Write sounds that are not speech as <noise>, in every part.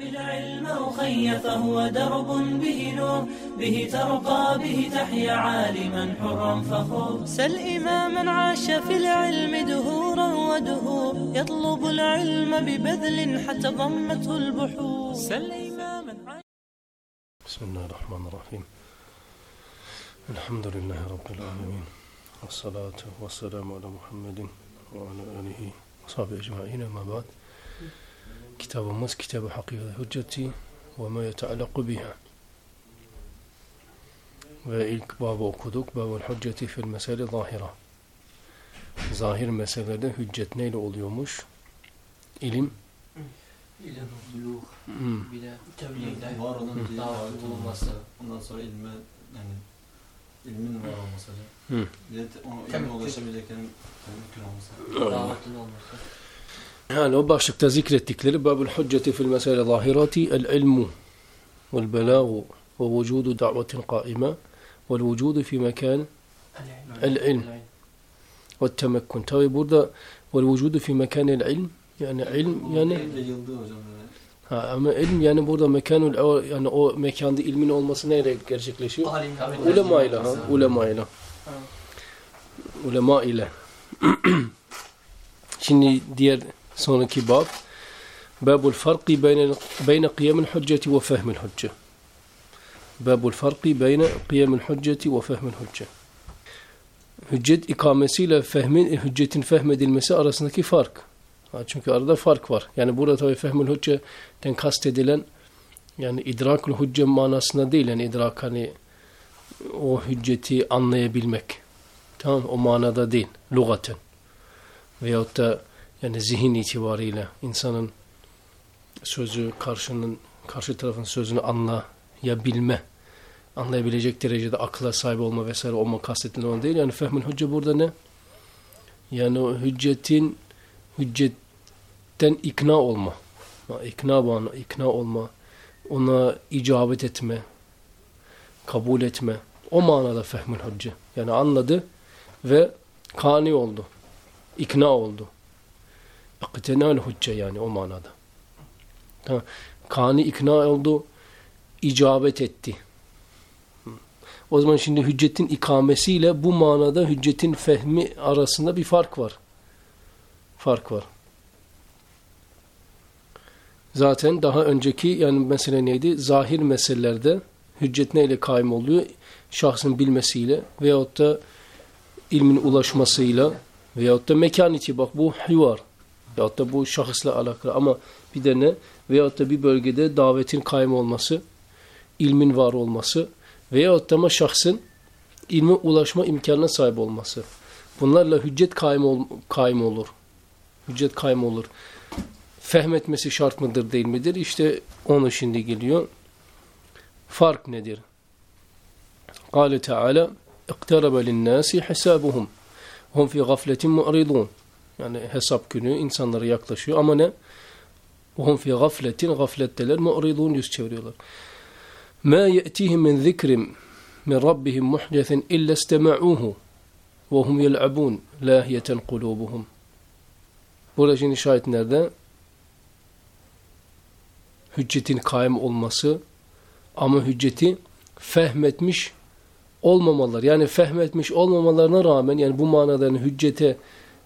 بالعلم أخي فهو درب به نور به ترقى به تحيا عالما حرا فخور. سل إماما عاش في العلم دهورا ودهور يطلب العلم ببذل حتى ضمته البحور. سل إماما عاش بسم الله الرحمن الرحيم. الحمد لله رب العالمين والصلاة والسلام على محمد وعلى آله وصحبه أجمعين ما بعد. Kitabımız Kitab-ı Hakikati Hücceti ve ma yeta'allaqu biha. Ve ilk babı okuduk. Babul Hücceti fil mesele zahira. Zahir meselede hüccet neyle oluyormuş? İlim. İlim, buluğ, Hmm. bir de Yani var olan davet olması. Ondan sonra ilme yani ilmin var olması. Hı. Bir de o ilme ulaşabileceklerin mümkün olması. davetin olması. Yani o başlıkta zikrettikleri Babul Hücceti fil mesele zahirati el ilmu vel belagu ve vücudu da'vetin kaime vel vücudu fi mekan el ilm ve temekkün. Tabi burada vel vücudu fi mekan el ilm yani ilm yani Elimde yıldı hocam böyle. Ha, ama ilm yani burada mekanul o- yani o mekanda ilmin olması neyle gerçekleşiyor? Alim, Ulema ile ha, ulema ile. Ulema ile. Şimdi diğer sonraki bab Babul farqi beyne beyne kıyamul hücceti ve fehmil hücce. Babul farqi beyne kıyamul hücceti ve fehmil hücce. Hüccet ikamesiyle fehmin hüccetin fehmedilmesi arasındaki fark. Çünkü arada fark var. Yani burada tabii fehmül hücceden kastedilen yani idrakul hücce manasında değil. Yani idrak hani o hücceti anlayabilmek. Tamam o manada değil. Lugaten. Veyahut da yani zihin itibariyle insanın sözü karşının karşı tarafın sözünü anlayabilme anlayabilecek derecede akla sahip olma vesaire olma kastedilen değil. Yani fehmül hücce burada ne? Yani o hüccetin hüccetten ikna olma. İkna bana, ikna olma. Ona icabet etme. Kabul etme. O manada fehmül hücce. Yani anladı ve kani oldu. İkna oldu. İktinal hücce yani o manada. Tamam. Kani ikna oldu. icabet etti. O zaman şimdi hüccetin ikamesiyle bu manada hüccetin fehmi arasında bir fark var. Fark var. Zaten daha önceki yani mesele neydi? Zahir meselelerde hüccet neyle kaim oluyor? Şahsın bilmesiyle veyahut da ilmin ulaşmasıyla veyahut da mekan bak bu hivar veyahut da bu şahısla alakalı ama bir de ne? Veyahut da bir bölgede davetin kaim olması, ilmin var olması veyahut da ama şahsın ilme ulaşma imkanına sahip olması. Bunlarla hüccet kaim, ol, kaim olur. Hüccet kaim olur. Fehmetmesi şart mıdır değil midir? İşte onu şimdi geliyor. Fark nedir? قال تعالى اقترب للناس حسابهم هم في غفلة معرضون yani hesap günü insanlara yaklaşıyor ama ne? وهم في غفلة gafletteler mu'ridun yüz çeviriyorlar. ما يأتيهم من ذكر من ربهم محدث إلا استمعوه وهم يلعبون لاهية قلوبهم Burada şimdi şahit nerede? Hüccetin kaim olması ama hücceti fehmetmiş olmamalar. Yani fehmetmiş olmamalarına rağmen yani bu manada yani hüccete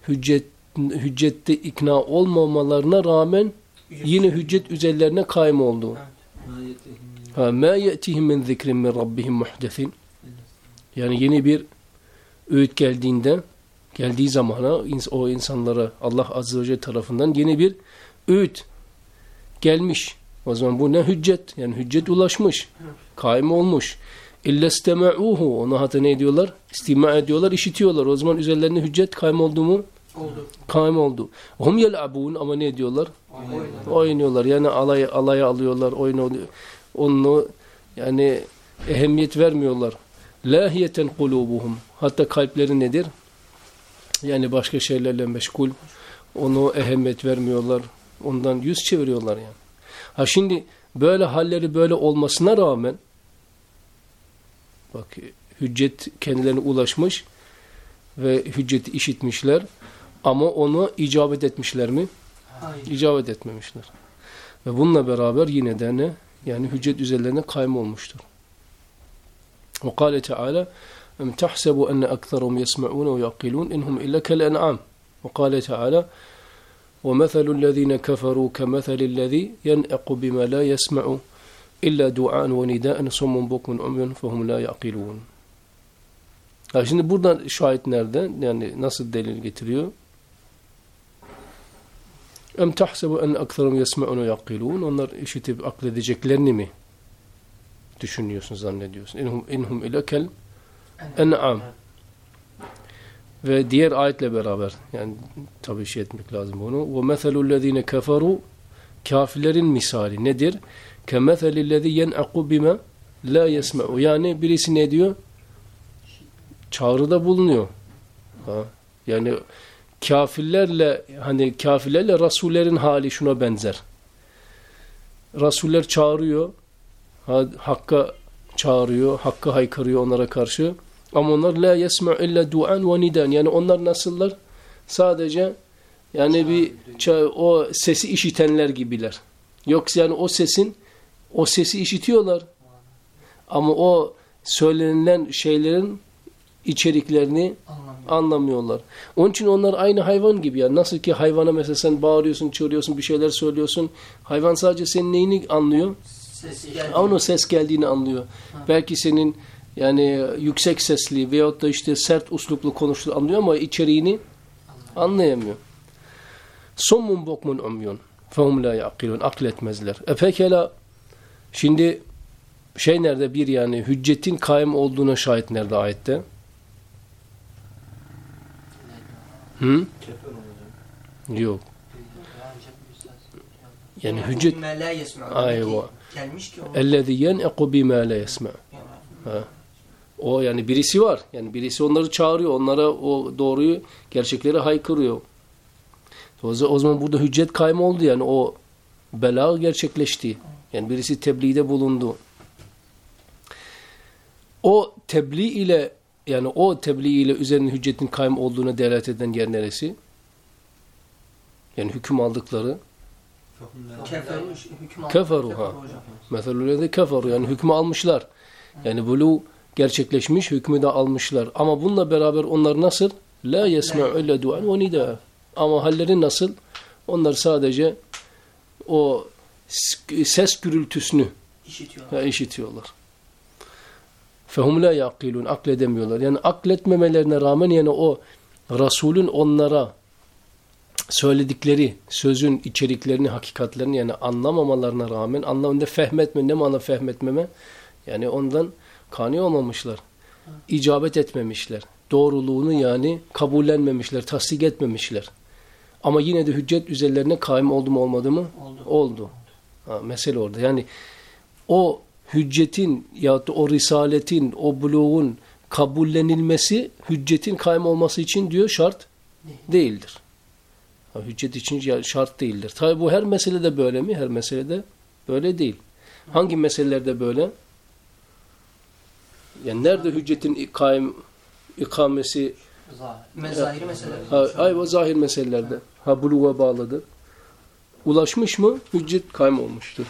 hüccet hüccette ikna olmamalarına rağmen yine hüccet üzerlerine kaim oldu. Ha, ma ye'tihim min zikrin min rabbihim muhdesin. Yani yeni bir öğüt geldiğinde geldiği zamana o insanlara Allah Azze ve Celle tarafından yeni bir öğüt gelmiş. O zaman bu ne hüccet? Yani hüccet ulaşmış. Kaim olmuş. İlla istema'uhu. Ona hatta ne ediyorlar? İstima ediyorlar, işitiyorlar. O zaman üzerlerine hüccet kaim oldu mu? Oldu. Kaim oldu. Hum yel'abun ama ne ediyorlar? Oynuyorlar. Yani alay alaya alıyorlar, oyun oluyor. Onu yani ehemmiyet vermiyorlar. Lahiyeten kulubuhum. Hatta kalpleri nedir? Yani başka şeylerle meşgul. Onu ehemmiyet vermiyorlar. Ondan yüz çeviriyorlar yani. Ha şimdi böyle halleri böyle olmasına rağmen bak hüccet kendilerine ulaşmış ve hücceti işitmişler ama onu icabet etmişler mi? Hayır. İcabet etmemişler. Ve bununla beraber yine de ne? Yani hüccet üzerlerine kaym olmuştur. Ve kâle Teala اَمْ تَحْسَبُوا أَنَّ أَكْثَرُهُمْ يَسْمَعُونَ وَيَعْقِلُونَ اِنْهُمْ اِلَّا كَالْاَنْعَامِ وقال تعالى ومثل الذين كفروا كمثل الذي ينعق بما لا يسمع إلا دعاء ونداء صم بكم عمي فهم لا يعقلون Ha şimdi buradan şahit nerede? Yani nasıl delil getiriyor? Em tahsebu en ekserum yesme'un ve yakilun. Onlar işitip akledeceklerini mi düşünüyorsun, zannediyorsun? İnhum, inhum ilekel en'am. Ve diğer ayetle beraber yani tabii şey etmek lazım bunu. Ve meselul lezine keferu kafirlerin misali nedir? Ke meselil lezi yen'aku bime la yesme'u. Yani birisi ne diyor? Çağrıda bulunuyor. Ha. Yani kafirlerle hani kafirlerle rasullerin hali şuna benzer. Rasuller çağırıyor. ha- Hakka çağırıyor, hakka haykırıyor onlara karşı. Ama onlar la yesma illa duan ve nidan. Yani onlar nasıllar? Sadece yani bir o sesi işitenler gibiler. Yoksa yani o sesin o sesi işitiyorlar. Ama o söylenilen şeylerin içeriklerini anlamıyorlar. Onun için onlar aynı hayvan gibi yani nasıl ki hayvana mesela sen bağırıyorsun, çığırıyorsun, bir şeyler söylüyorsun. Hayvan sadece senin neyini anlıyor? Sesi geldi. Onun ses geldiğini anlıyor. Belki senin yani yüksek sesli veyahut da işte sert usluplu konuştuğunu anlıyor ama içeriğini anlayamıyor. Sommun bokmun umyun. Fehum la yaqilun. Akletmezler. E pekala şimdi şey nerede bir yani hüccetin kaim olduğuna şahit nerede ayette? Hı? Yok. Yani hüccet. Ayva. Ellezî yen'eku bimâ la yesme'. Yani O yani birisi var. Yani birisi onları çağırıyor. Onlara o doğruyu, gerçekleri haykırıyor. O za- o zaman burada hüccet kaym oldu yani o bela gerçekleşti. Yani birisi tebliğde bulundu. O tebliğ ile yani o tebliğ ile üzerine hüccetin kaym olduğuna delalet eden yer neresi? Yani hüküm aldıkları. Keferu ha. Meselulerde keferu yani hükmü almışlar. Yani bulu gerçekleşmiş, hükmü de almışlar. Ama bununla beraber onlar nasıl? La yesme'u illa duan ve nida. Ama halleri nasıl? Onlar sadece o ses gürültüsünü İşitiyorlar. ha, işitiyorlar. Fehum la yaqilun akledemiyorlar. Yani akletmemelerine rağmen yani o Resulün onlara söyledikleri sözün içeriklerini, hakikatlerini yani anlamamalarına rağmen anlamında fehmetme, ne mana fehmetmeme? Yani ondan kani olmamışlar. İcabet etmemişler. Doğruluğunu yani kabullenmemişler, tasdik etmemişler. Ama yine de hüccet üzerlerine kaim oldu mu olmadı mı? Oldu. Oldu. Ha, mesele orada. Yani o hüccetin ya da o risaletin, o buluğun kabullenilmesi hüccetin kaim olması için diyor şart değildir. Ha, hüccet için şart değildir. Tabi bu her meselede böyle mi? Her meselede böyle değil. Hangi meselelerde böyle? Yani nerede hüccetin kaim ikamesi Zahir. Mezahiri mesele. ha, ay o zahir meselelerde ha buluğa bağlıdır. Ulaşmış mı? Hüccet kaim olmuştur.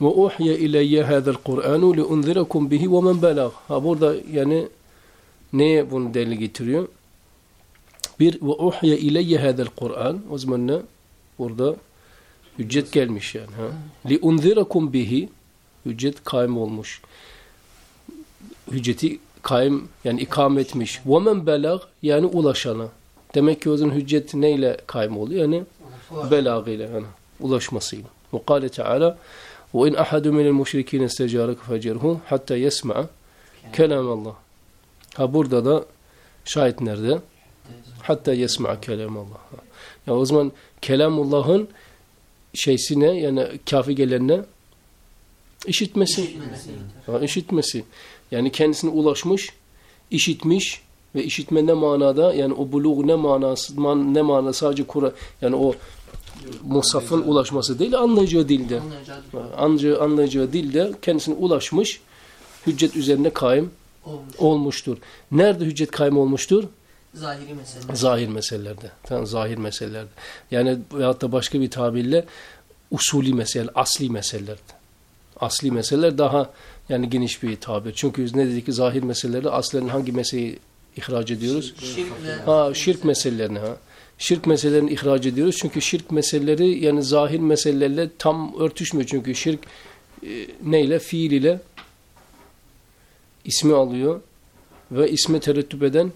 Uhiye ileyye hâzel Kur'anu li unzirakum bihi ve men belag. Ha burada yani neye bunu delil getiriyor? Bir uhiye ileyye hâzel Kur'an. O zaman ne? Burada hüccet gelmiş yani. Ha? Unzirakum bihi hüccet kaim olmuş. Hücceti kaim yani ikam etmiş. Men belag yani ulaşana. Demek ki o zaman hüccet neyle kaim oluyor? Yani belagıyla yani ulaşmasıyla. Ve kâle Teala وَاِنْ أَحَدٌ مِنَ الْمُشْرِكِينَ اسْتَجَارَكَ فَجَرْهُ حَتَّى يَسْمَعَ kelam Allah. Ha burada da şahit nerede? Hatta yesma kelam Allah. Ya o zaman kelamullah'ın şeysine yani kafi gelenine işitmesi. Ha, işitmesi. Yani kendisine ulaşmış, işitmiş ve işitme ne manada yani o buluğ ne manası man, ne mana sadece Kur'an yani o musafın ulaşması değil anlayacağı dilde. Anlayacağı Anlayacağı, anlayacağı dilde kendisine ulaşmış hüccet üzerine kaim olmuş. olmuştur. Nerede hüccet kaim olmuştur? Zahiri mesele. Zahir meselelerde. Tamam, zahir meselelerde. Yani veyahut da başka bir tabirle usulü mesele, asli meselelerde. Asli meseleler daha yani geniş bir tabir. Çünkü ne dedik ki zahir meselelerde aslen hangi meseleyi ihraç ediyoruz? Şirkle Ha şirk meselelerini ha. Şirk meselelerini ihraç ediyoruz. Çünkü şirk meseleleri yani zahir meselelerle tam örtüşmüyor. Çünkü şirk e, neyle? Fiil ile ismi alıyor ve isme terettüp eden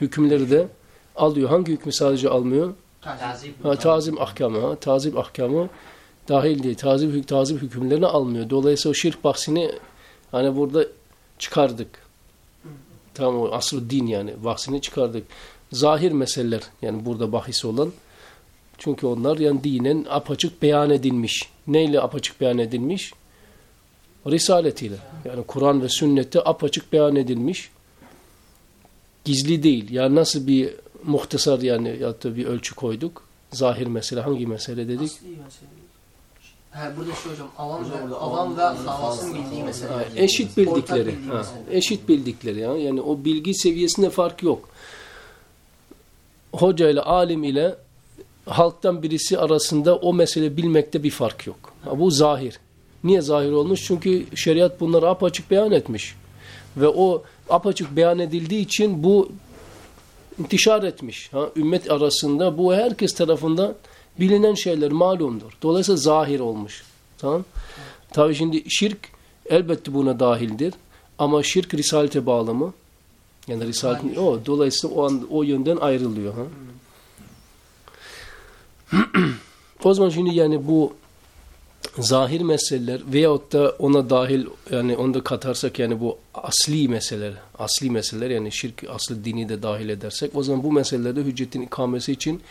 hükümleri de alıyor. Hangi hükmü sadece almıyor? tazim. Ha, tazim ahkamı. Ha, tazim ahkamı dahil değil. Tazim, tazim hükümlerini almıyor. Dolayısıyla o şirk bahsini hani burada çıkardık. Tamam o asıl din yani bahsini çıkardık. Zahir meseleler yani burada bahis olan çünkü onlar yani dinen apaçık beyan edilmiş. Neyle apaçık beyan edilmiş? Risaletiyle. Yani Kur'an ve sünnette apaçık beyan edilmiş. Gizli değil. Yani nasıl bir muhtasar yani ya da bir ölçü koyduk. Zahir mesele hangi mesele dedik? Asli mesele. Ha, burada şu hocam avam ve, burada avam ve avam- havasın bildiği mesele. Ha, eşit bildikleri. Ha, eşit bildikleri ya. Yani o bilgi seviyesinde fark yok. Hoca ile alim ile halktan birisi arasında o mesele bilmekte bir fark yok. Ha, bu zahir. Niye zahir olmuş? Çünkü şeriat bunları apaçık beyan etmiş. Ve o apaçık beyan edildiği için bu intişar etmiş. Ha, ümmet arasında bu herkes tarafından bilinen şeyler malumdur. Dolayısıyla zahir olmuş. Tamam? Tabii şimdi şirk elbette buna dahildir. Ama şirk risalete bağlı mı? Yani risaletin o dolayısıyla o an, o yönden ayrılıyor ha. <clears throat> o zaman şimdi yani bu zahir meseleler veyahut da ona dahil yani onu da katarsak yani bu asli meseleler, asli meseleler yani şirk aslı dini de dahil edersek o zaman bu meselelerde hüccetin ikamesi için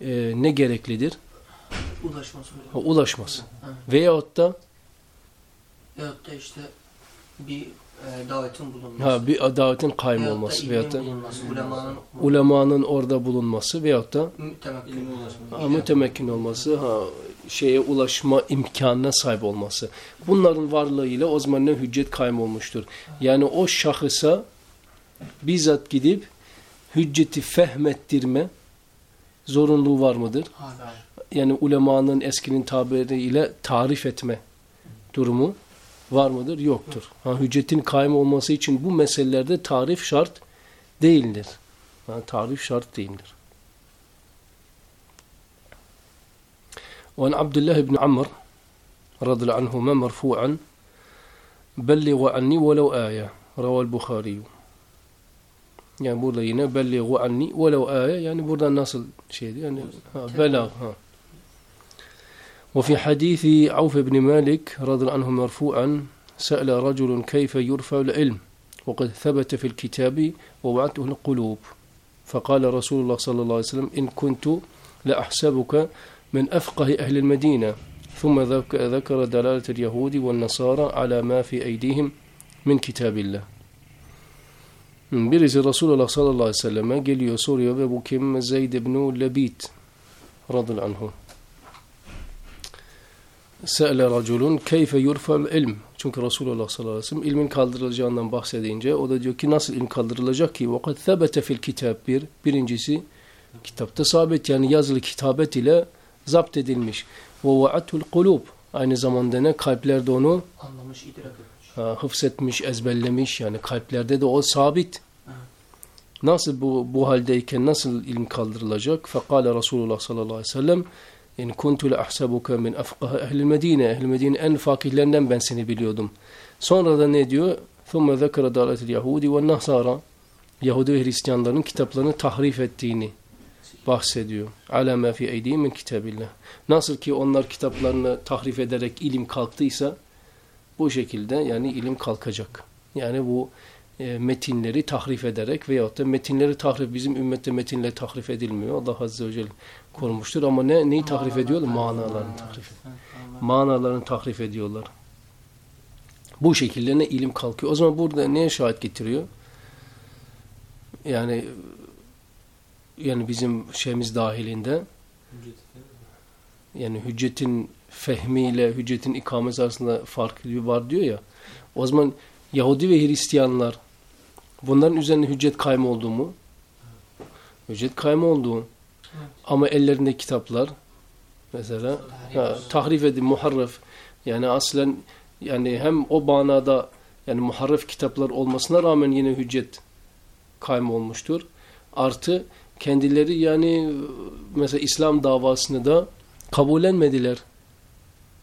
e, ne gereklidir? Ulaşması hocam. Ha, ulaşması. Ha. Veyahut da Veyahut da işte bir e, davetin bulunması. ha, bir davetin kaym Veyahut olması veyahut da bulunması. Ulemanın ulemanın orada bulunması veyahut da ha, mütemekkin olması, ha, şeye ulaşma imkanına sahip olması. Bunların varlığıyla o zaman ne hüccet kaym olmuştur. Yani o şahısa bizzat gidip hücceti fehmettirme zorunluluğu var mıdır? Hala. Yani ulemanın eskinin tabiriyle tarif etme durumu var mıdır? Yoktur. Ha, hüccetin kaim olması için bu meselelerde tarif şart değildir. Ha, tarif şart değildir. وعن عبد الله بن عمر رضي الله عنهما مرفوعا بلغوا عني ولو آية روى البخاري yani burada yine belliğu anni velev âye yani burada nasıl şeydi yani ha, belag ha. وفي حديث عوف بن مالك رضي الله عنه مرفوعا سأل رجل كيف يرفع العلم وقد ثبت في الكتاب ووعته القلوب فقال رسول الله صلى الله عليه وسلم إن كنت لأحسبك من أفقه أهل المدينة ثم ذك- ذكر دلالة اليهود والنصارى على ما في أيديهم من كتاب الله Hmm, Birisi Resulullah sallallahu aleyhi ve selleme geliyor soruyor ve bu kim? Zeyd ibn Lebit radıyallahu anhu. Se'le raculun keyfe yurfel ilm. Çünkü Resulullah sallallahu aleyhi ve sellem ilmin kaldırılacağından bahsedince o da diyor ki nasıl ilm kaldırılacak ki? Vakat sebete fil kitab bir. Birincisi kitapta sabit yani yazılı kitabet ile zapt edilmiş. Ve va'atul kulub. Aynı zamanda ne? Kalplerde onu anlamış, idrak etmiş. Hıfzetmiş, ezberlemiş. Yani kalplerde de o sabit. Nasıl bu, bu haldeyken nasıl ilim kaldırılacak? Fekale Resulullah sallallahu aleyhi ve sellem in kuntu la ahsabuka min afqah ehli Medine. Ehli Medine en fakihlerinden ben seni biliyordum. Sonra da ne diyor? Zekara dalatil Yahudi ve Nasara. Yahudi ve Hristiyanların kitaplarını tahrif ettiğini bahsediyor. Ala ma fi eydihim min kitabillah. Nasıl ki onlar kitaplarını tahrif ederek ilim kalktıysa bu şekilde yani ilim kalkacak. Yani bu e, metinleri tahrif ederek veyahut da metinleri tahrif bizim ümmette metinle tahrif edilmiyor. Allah Azze ve Celle korumuştur ama ne neyi tahrif ediyorlar? Manalarını tahrif. Manalarını tahrif ediyorlar. Bu şekilde ne ilim kalkıyor. O zaman burada neye şahit getiriyor? Yani yani bizim şeyimiz dahilinde yani hüccetin fehmiyle hüccetin ikamesi arasında fark var diyor ya. O zaman Yahudi ve Hristiyanlar bunların üzerine hüccet kaym oldu mu? Hüccet kaym oldu. Ama ellerinde kitaplar mesela ha, tahrif edin muharref yani aslen yani hem o manada yani muharref kitaplar olmasına rağmen yine hüccet kaym olmuştur. Artı kendileri yani mesela İslam davasını da kabullenmediler.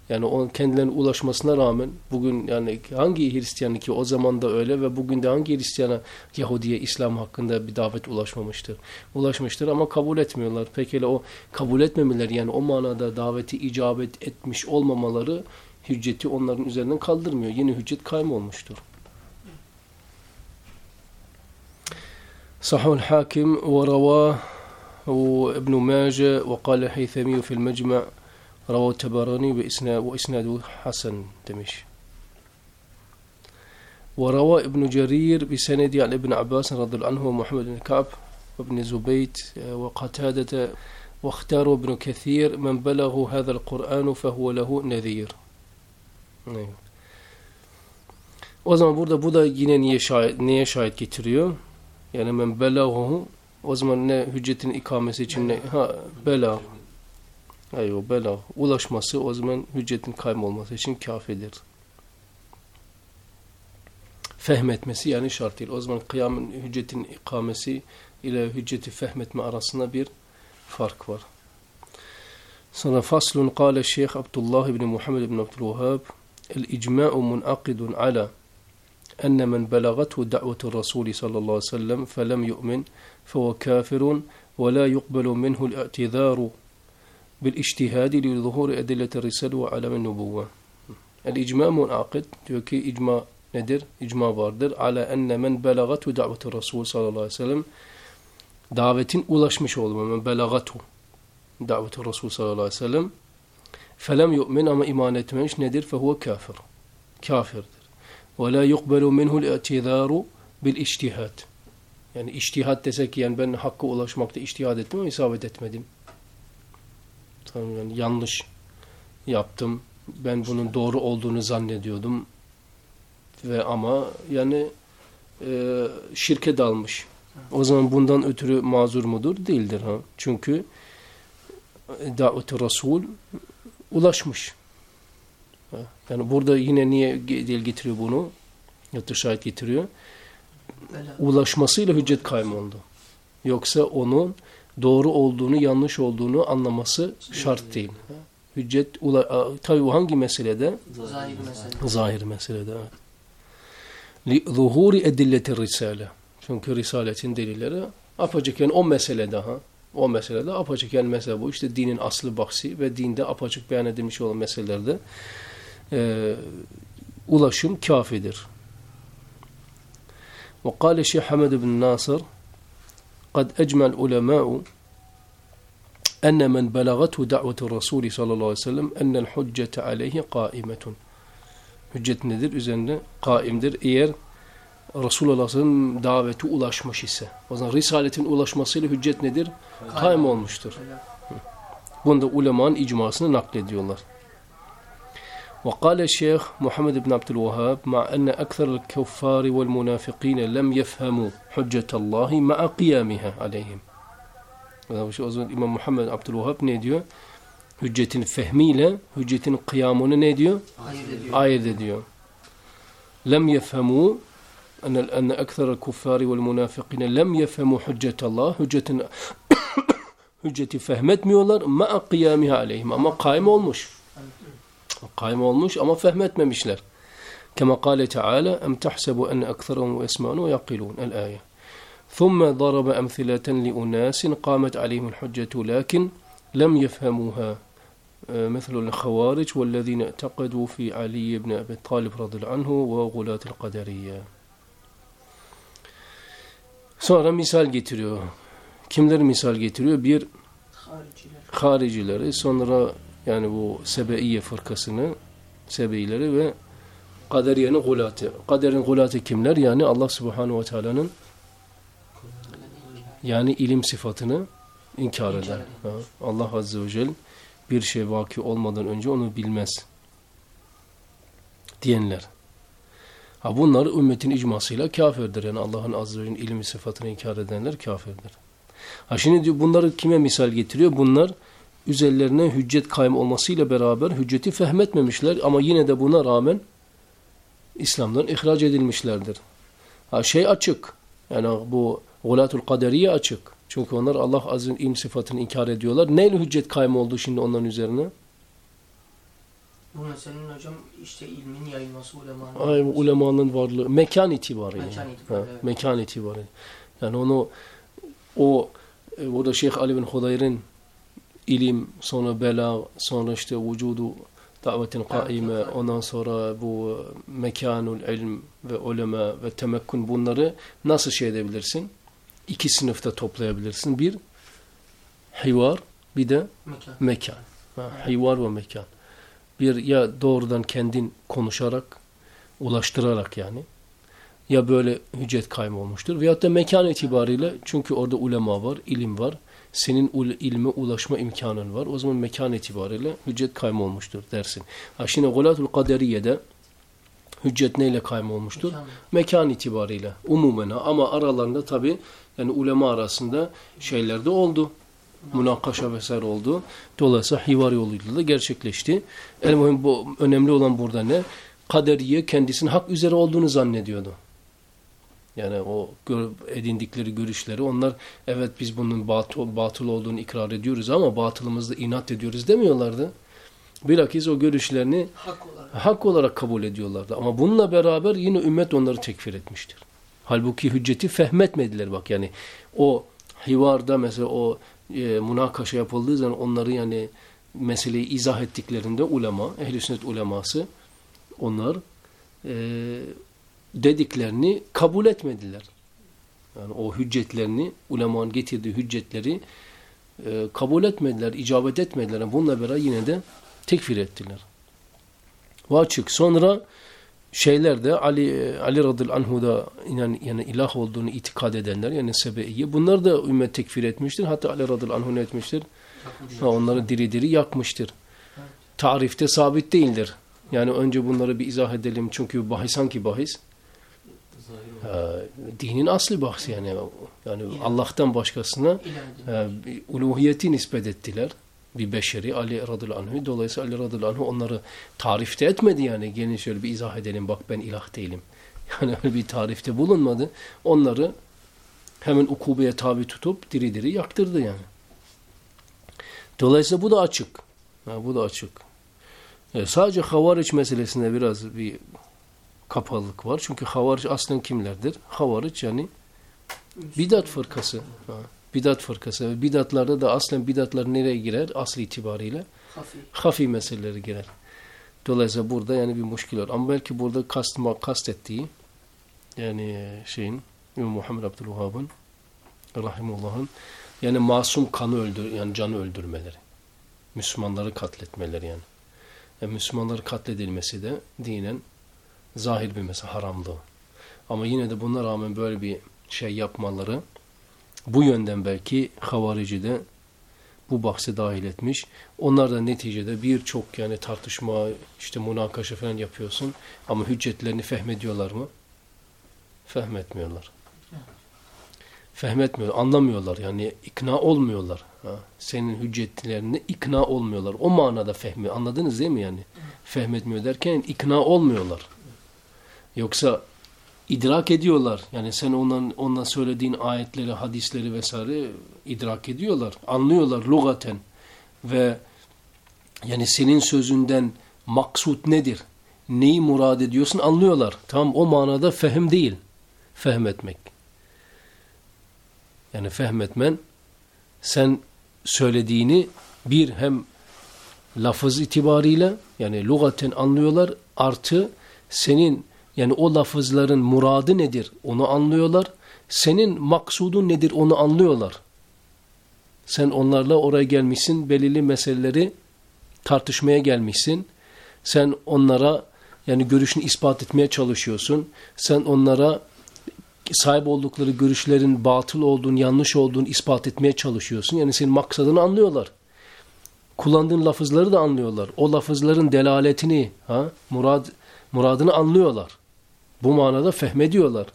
Yani o kendilerine ulaşmasına rağmen bugün yani hangi Hristiyan ki o zaman da öyle ve bugün de hangi Hristiyana Yahudiye İslam hakkında bir davet ulaşmamıştır. Ulaşmıştır ama kabul etmiyorlar. Peki o kabul etmemeleri yani o manada daveti icabet etmiş olmamaları hücceti onların üzerinden kaldırmıyor. Yine hüccet kaym olmuştur. صحه الحاكم ورواه ابن ماجه وقال الهيثمي في المجمع رواه التبراني وإسناده حسن دمش وروى ابن جرير بسند عن ابن عباس رضي الله عنه ومحمد بن كعب وابن زبيت وقتادة واختار ابن كثير من بلغ هذا القرآن فهو له نذير Evet. O zaman burada bu da yine niye şahit, neye şahit getiriyor? Yani men belahuhu o zaman ne hüccetin ikamesi için ne? Ha. Ayyo bela. Ulaşması o zaman hüccetin kaybolması için kafidir. Fehmetmesi yani şart değil. O zaman kıyamın hüccetin ikamesi ile hücceti fehmetme arasında bir fark var. Sonra faslun kâle Şeyh Abdullah ibn Muhammed ibn Abdülvehhab الإجماع منعقد على أن من بلغته دعوة الرسول صلى الله عليه وسلم فلم يؤمن فهو كافر ولا يقبل منه الاعتذار بالاجتهاد لظهور أدلة الرسالة وعلم النبوة الإجماع منعقد diyor ki icma nedir? İcma vardır. Ala enne men belagatu da'vetu Resul sallallahu aleyhi ve sellem davetin ulaşmış olduğu men belagatu da'vetu Resul sallallahu aleyhi ve sellem felem yu'min ama iman etmemiş nedir? Fehuve kafir. Kafirdir. Ve la yuqbelu minhul i'tizaru bil iştihad. Yani iştihad desek yani ben hakka ulaşmakta iştihad ettim ama isabet etmedim. Tamam yani yanlış yaptım. Ben bunun doğru olduğunu zannediyordum. Ve ama yani e, şirke dalmış. O zaman bundan ötürü mazur mudur? Değildir. ha. Çünkü davet-i Resul ulaşmış. Ha, Yani burada yine niye dil getiriyor bunu? Yatır şahit getiriyor. Ulaşmasıyla hüccet kayboldu. Yoksa onun doğru olduğunu, yanlış olduğunu anlaması şart değil. Ha, Hüccet, ula, tabi bu hangi meselede? Zahir mesele. Zahir meselede. Evet. Li zuhuri edilleti risale. Çünkü risaletin delilleri apaçık yani o mesele daha. O meselede apaçık yani mesele bu. İşte dinin aslı bahsi ve dinde apaçık beyan edilmiş olan meselelerde e, ulaşım kafidir. وقال الشيخ حمد بن ناصر قد أجمع العلماء أن من بلغته دعوة الرسول صلى الله عليه وسلم أن الحجة عليه قائمة Hüccet nedir? Üzerinde kaimdir. Eğer Resulullah Aleyhisselam daveti ulaşmış ise. O zaman Risaletin ulaşmasıyla hüccet nedir? Kaim olmuştur. Bunda ulemanın icmasını naklediyorlar. وقال الشيخ محمد بن عبد الوهاب مع أن أكثر الكفار والمنافقين لم يفهموا حجة الله مع قيامها عليهم. هذا هو أظن الإمام محمد عبد الوهاب نيديو حجة فهميلة حجة قيامنا نيديو آية ديو لم يفهموا أن أن أكثر الكفار والمنافقين لم يفهموا حجة الله حجة <coughs> حجة فهمت ميولر مع قيامها عليهم أما قائمة والمشف. Kaim olmuş ama fehmetmemişler. Kema kâle Teala em tahsebu en ekserahum yesma'un ve yaqilun el ayet. ثم ضرب أمثلة لأناس قامت عليهم الحجة لكن لم يفهموها مثل الخوارج والذين اعتقدوا في علي بن أبي طالب رضي الله عنه وغلاة القدرية Sonra misal getiriyor. Kimleri misal getiriyor? Bir Hariciler. haricileri, sonra yani bu Sebeiye fırkasını, Sebeileri ve Kaderiye'nin gulatı. Kaderin gulatı kimler? Yani Allah Subhanahu ve Teala'nın yani ilim sıfatını inkar eder. Ha, Allah Azze ve Celle bir şey vaki olmadan önce onu bilmez diyenler. Ha bunlar ümmetin icmasıyla kafirdir. Yani Allah'ın Azze ve Celle'nin ilim sıfatını inkar edenler kafirdir. Ha şimdi diyor bunları kime misal getiriyor? Bunlar üzerlerine hüccet kaym olmasıyla beraber hücceti fehmetmemişler ama yine de buna rağmen İslam'dan ihraç edilmişlerdir. Ha şey açık. Yani bu gulatul kaderiye açık. Çünkü onlar Allah azim ilm sıfatını inkar ediyorlar. Neyle hüccet kaym oldu şimdi onların üzerine? Bu meselenin hocam işte ilmin yayılması ulemanın. Ay, ulemanın varlığı mekan itibariyle. Mekan itibariyle, Ha, evet. Mekan itibariyle. Yani onu o e, burada Şeyh Ali bin Hudayr'ın ilim, sonra bela, sonra işte vücudu davetin kaime, ondan sonra bu mekanul ilm ve ulema ve temekkün bunları nasıl şey edebilirsin? İki sınıfta toplayabilirsin. Bir, hivar, bir de Mekan. mekan. Ha, hivar ve mekan. Bir ya doğrudan kendin konuşarak, ulaştırarak yani. Ya böyle hüccet kaym olmuştur. Veyahut da mekan itibariyle çünkü orada ulema var, ilim var. Senin ul- ilme ulaşma imkanın var. O zaman mekan itibariyle hüccet kaym olmuştur dersin. Ha şimdi Gulatul Kaderiye'de hüccet neyle kaym olmuştur? Mekan. mekan itibariyle umumen ama aralarında tabi yani ulema arasında şeyler de oldu. Münakaşa vesaire oldu. Dolayısıyla hivar yoluyla da gerçekleşti. En mühim bu önemli olan burada ne? Kaderiye kendisinin hak üzere olduğunu zannediyordu. Yani o gör, edindikleri görüşleri onlar evet biz bunun batıl, batıl olduğunu ikrar ediyoruz ama batılımızda inat ediyoruz demiyorlardı. Bilakis o görüşlerini Hak olarak. hak olarak kabul ediyorlardı. Ama bununla beraber yine ümmet onları tekfir etmiştir. Halbuki hücceti fehmetmediler bak yani o hivarda mesela o e, münakaşa yapıldığı zaman onları yani meseleyi izah ettiklerinde ulema, ehl-i sünnet uleması onlar e, dediklerini kabul etmediler. Yani o hüccetlerini, ulemanın getirdiği hüccetleri e, kabul etmediler, icabet etmediler. Yani bununla beraber yine de tekfir ettiler. Bu açık. Sonra şeyler de Ali Ali radıyallahu anhu da yani ilah olduğunu itikad edenler yani sebeiye bunlar da ümmet tekfir etmiştir. Hatta Ali radıyallahu anhu ne etmiştir? Ha, onları diri diri yakmıştır. Tarifte sabit değildir. Yani önce bunları bir izah edelim çünkü bahis hangi bahis? Ha, dinin asli bahsi yani. Yani Allah'tan başkasına İlahi. e, uluhiyeti nispet ettiler. Bir beşeri Ali radıyallahu anh'ı. Dolayısıyla Ali radıyallahu anh onları tarifte etmedi yani. Gelin şöyle bir izah edelim bak ben ilah değilim. <laughs> Yani öyle bir tarifte bulunmadı. Onları hemen ukubeye tabi tutup diri diri yaktırdı yani. Dolayısıyla bu da açık. Ha, bu da açık. E, sadece havariç meselesinde biraz bir kapalılık var. Çünkü havariç aslen kimlerdir? Havariç yani bidat fırkası. Ha, bidat fırkası. Ve Bidatlarda da aslen bidatlar nereye girer? Aslı itibariyle Hafi. hafi meseleleri girer. Dolayısıyla burada yani bir muşkil var. Ama belki burada kast, kastettiği yani şeyin İmam Muhammed Abdülvahhab'ın rahimullah'ın yani masum kanı öldür yani canı öldürmeleri. Müslümanları katletmeleri yani. yani Müslümanları katledilmesi de dinen zahir bir mesele haramlığı. Ama yine de buna rağmen böyle bir şey yapmaları bu yönden belki havarici de bu bahse dahil etmiş. Onlar da neticede birçok yani tartışma, işte münakaşa falan yapıyorsun. Ama hüccetlerini fehmediyorlar mı? Fehmetmiyorlar. Fehmetmiyor, anlamıyorlar. Yani ikna olmuyorlar. Ha. Senin hüccetlerini ikna olmuyorlar. O manada fehmi. Anladınız değil mi yani? Fehmetmiyor derken ikna olmuyorlar. Yoksa idrak ediyorlar. Yani sen ondan ondan söylediğin ayetleri, hadisleri vesaire idrak ediyorlar. Anlıyorlar lugaten ve yani senin sözünden maksut nedir? Neyi murad ediyorsun anlıyorlar. Tam o manada fehim değil. Fehmetmek. Yani fehmetmen sen söylediğini bir hem lafız itibariyle yani lugaten anlıyorlar artı senin yani o lafızların muradı nedir onu anlıyorlar. Senin maksudun nedir onu anlıyorlar. Sen onlarla oraya gelmişsin belirli meseleleri tartışmaya gelmişsin. Sen onlara yani görüşünü ispat etmeye çalışıyorsun. Sen onlara sahip oldukları görüşlerin batıl olduğunu, yanlış olduğunu ispat etmeye çalışıyorsun. Yani senin maksadını anlıyorlar. Kullandığın lafızları da anlıyorlar. O lafızların delaletini, ha, murad, muradını anlıyorlar. Bu manada fehmediyorlar.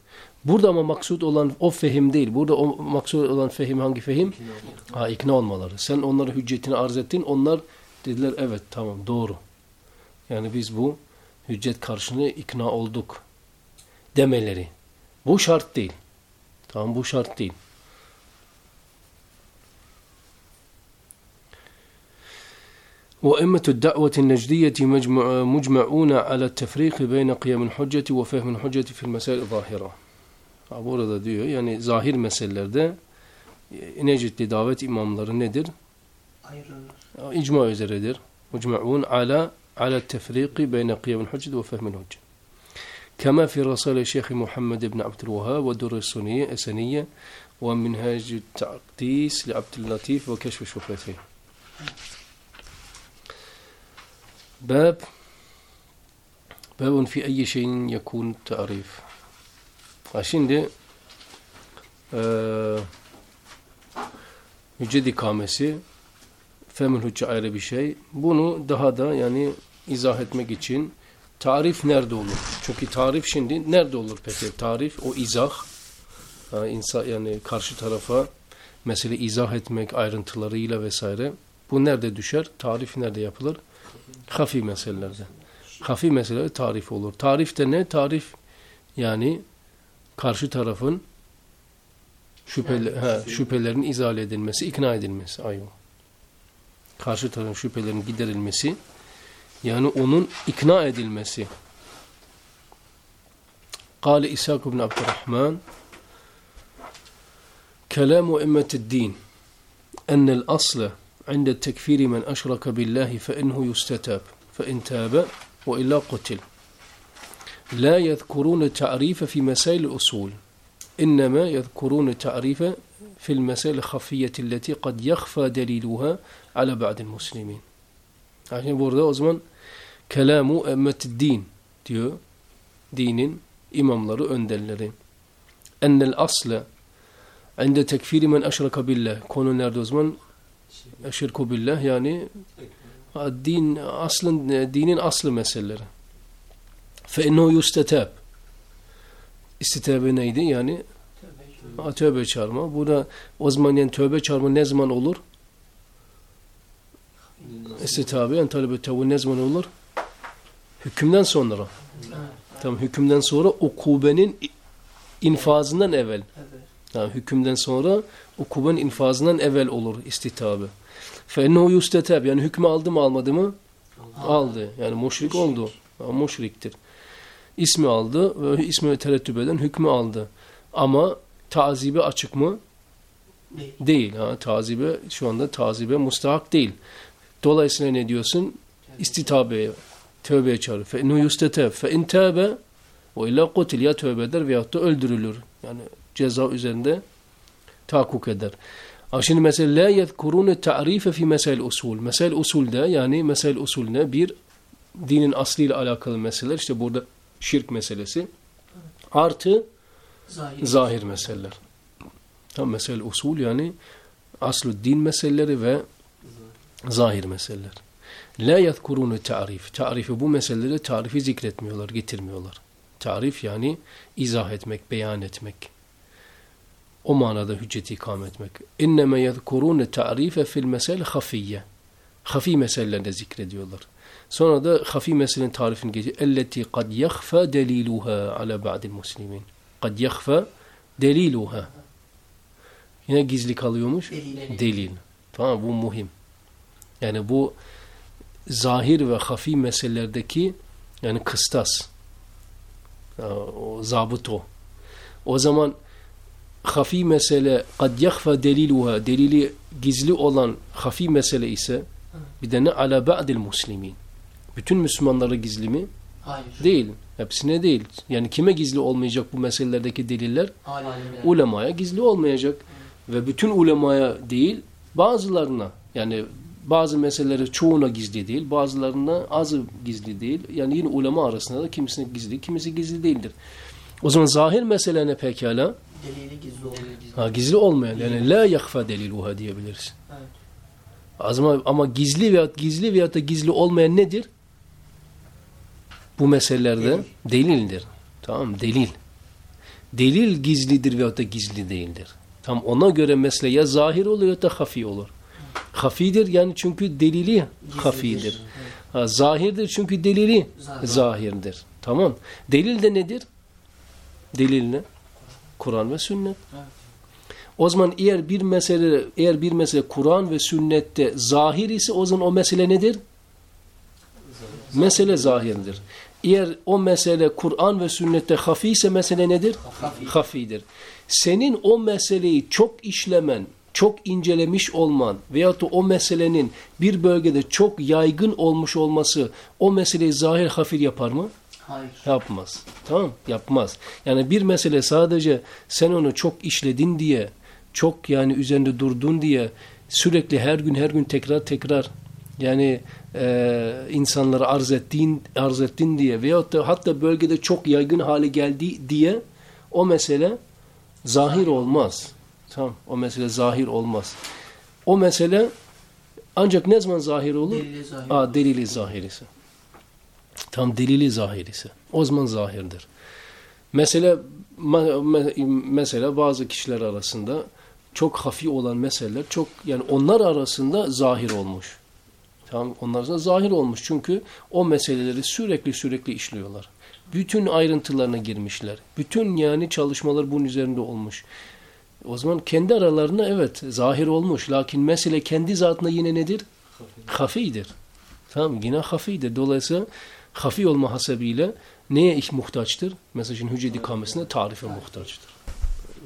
Burada ama maksud olan o fehim değil. Burada o maksud olan fehim hangi fehim? Ha ikna olmaları. Sen onlara hüccetini arz ettin. Onlar dediler evet tamam doğru. Yani biz bu hüccet karşılığı ikna olduk demeleri. Bu şart değil. Tamam bu şart değil. وأئمة الدعوة النجدية مجمع مجمعون على التفريق بين قيام الحجة وفهم الحجة في المسائل الظاهرة. Burada diyor yani zahir meselelerde e, Necdli davet imamları nedir? Ayrılır. İcma üzeredir. Mucma'un ala ala tefriki beyne kıyamul hüccet ve fehmil hüccet. Kema fi Rasale Şeyh Muhammed ibn Abdülvehhab ve Durr Suniye Eseniye ve Minhaj Ta'kdis li Abdüllatif ve Bab Babun fi ayyi şeyin yekun tarif. Ha şimdi eee hüccet ikamesi Femül hücce ayrı bir şey. Bunu daha da yani izah etmek için tarif nerede olur? Çünkü tarif şimdi nerede olur peki? Tarif o izah ha, insan yani karşı tarafa mesele izah etmek ayrıntılarıyla vesaire. Bu nerede düşer? Tarif nerede yapılır? Hafi meselelerde. Hafi mesele tarif olur. Tarif de ne? Tarif yani karşı tarafın şüpheli, ha, şüphelerin izale edilmesi, ikna edilmesi. Ayo. Karşı tarafın şüphelerin giderilmesi yani onun ikna edilmesi. Kale İshak ibn Abdurrahman Kelamu emmetid din ennel asle عند التكفير من أشرك بالله فإنه يستتاب فإن تاب وإلا قتل لا يذكرون التعريف في مسائل الأصول إنما يذكرون التعريف في المسائل الخفية التي قد يخفى دليلها على بعض المسلمين. Yani burada o zaman kelamu emmetid-din diyor. Dinin imamları, önderleri. Ennel asle inde tekfiri men eşraka billah. Konu nerede o? Eşirku billah yani din aslın dinin aslı meseleleri. Fe innehu yustetab. İstitabe neydi? Yani ha, tövbe çağırma. Burada o zaman yani tövbe çağırma ne zaman olur? İstitabe yani talebe tevbe ne zaman olur? Hükümden sonra. Tamam hükümden sonra ukubenin infazından evvel. Evet. Yani hükümden sonra ukubenin infazından evvel olur istitabe. فَاِنَّهُ yustetab yani hükmü aldı mı almadı mı? Aldı. Yani müşrik oldu. Yani müşriktir. İsmi aldı ve ismi terettüp eden hükmü aldı. Ama tazibe açık mı? Değil. Değil. Ha, tazibe şu anda tazibe mustahak değil. Dolayısıyla ne diyorsun? İstitabeye, tövbeye çağırır. فَاِنُّ يُسْتَتَبْ فَاِنْ تَابَ وَاِلَّا قُتِلْ Ya tövbe eder veyahut da öldürülür. Yani ceza üzerinde tahakkuk eder. Ha şimdi mesela la yezkurune ta'rife fi mesel usul. Mesel usulde yani mesel usulüne bir dinin asliyle alakalı meseleler işte burada şirk meselesi artı Zahir. zahir meseleler. Tam mesel usul yani aslı din meseleleri ve zahir meseleler. La yezkurune ta'rif. Tarifi bu meseleleri tarifi zikretmiyorlar, getirmiyorlar. Tarif yani izah etmek, beyan etmek. O manada hücceti ikame etmek. İnneme yezkurune ta'rife fil mesele hafiyye. Hafi meselelerde zikrediyorlar. Sonra da hafi meselenin tarifini geçiyor. Elleti kad yakhfa deliluha ala ba'dil muslimin. Kad yakhfa deliluha. Yine gizli kalıyormuş. Delil. Delil. Tamam bu muhim. Yani bu zahir ve hafi meselelerdeki yani kıstas. O zabıt o. O zaman hafi mesele kad yakhfa deliluha delili gizli olan hafi mesele ise bir de ne ala ba'dil muslimin. Bütün Müslümanlara gizli mi? Hayır. Değil. Hepsine değil. Yani kime gizli olmayacak bu meselelerdeki deliller? Alimler. Ulemaya gizli olmayacak. Ve bütün ulemaya değil bazılarına yani bazı meseleleri çoğuna gizli değil, bazılarına azı gizli değil. Yani yine ulema arasında da kimisine gizli, kimisi gizli değildir. O zaman zahir mesele ne pekala? Delili gizli oluyor. Gizli. Ha, gizli olmayan yani la yakfa deliluha diyebiliriz. Evet. Ama, ama gizli veya gizli veya da gizli olmayan nedir? Bu meselelerde delildir. Tamam delil. Delil gizlidir veyahut da gizli değildir. Tam ona göre mesele ya zahir olur ya da hafi olur. Hafidir yani çünkü delili hafidir. Ha, zahirdir çünkü delili Zahir. zahirdir. Tamam. Delil de nedir? Delil ne? Kur'an ve sünnet. Evet. O zaman eğer bir mesele eğer bir mesele Kur'an ve sünnette zahir ise o zaman o mesele nedir? Mesele zahirdir. Eğer o mesele Kur'an ve sünnette hafi ise mesele nedir? Hafi. Hafidir. Senin o meseleyi çok işlemen, çok incelemiş olman veyahut da o meselenin bir bölgede çok yaygın olmuş olması o meseleyi zahir hafif yapar mı? Hayır. Yapmaz. Tamam Yapmaz. Yani bir mesele sadece sen onu çok işledin diye, çok yani üzerinde durdun diye sürekli her gün her gün tekrar tekrar yani e, insanlara arz ettiğin, arz ettin diye veyahut da hatta bölgede çok yaygın hale geldi diye o mesele zahir olmaz. Tamam. O mesele zahir olmaz. O mesele ancak ne zaman zahir olur? Delili zahir. Aa, delili zahirisi. Tam delili zahirisi. O zaman zahirdir. Mesela mesela bazı kişiler arasında çok hafi olan meseleler çok yani onlar arasında zahir olmuş. Tamam onlar arasında zahir olmuş çünkü o meseleleri sürekli sürekli işliyorlar. Bütün ayrıntılarına girmişler. Bütün yani çalışmalar bunun üzerinde olmuş. O zaman kendi aralarında evet zahir olmuş. Lakin mesele kendi zatında yine nedir? Hafidir. Tamam yine hafidir. Dolayısıyla hafi olma hasebiyle neye iş muhtaçtır? Mesela şimdi hüccet ikamesine tarife muhtaçtır.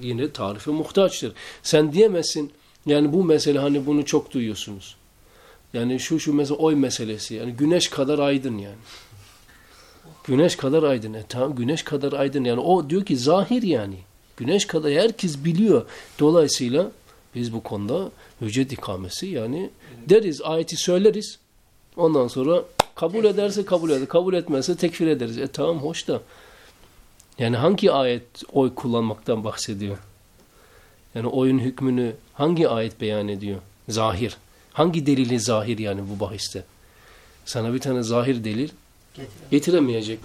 Yine tarife muhtaçtır. Sen diyemezsin yani bu mesele hani bunu çok duyuyorsunuz. Yani şu şu mesela oy meselesi yani güneş kadar aydın yani. Güneş kadar aydın. E tamam güneş kadar aydın yani o diyor ki zahir yani. Güneş kadar herkes biliyor. Dolayısıyla biz bu konuda hüccet ikamesi yani deriz ayeti söyleriz. Ondan sonra kabul ederse kabul eder. Kabul etmezse tekfir ederiz. E tamam hoş da. Yani hangi ayet oy kullanmaktan bahsediyor? Yani oyun hükmünü hangi ayet beyan ediyor? Zahir. Hangi delili zahir yani bu bahiste? Sana bir tane zahir delil getiremeyecek.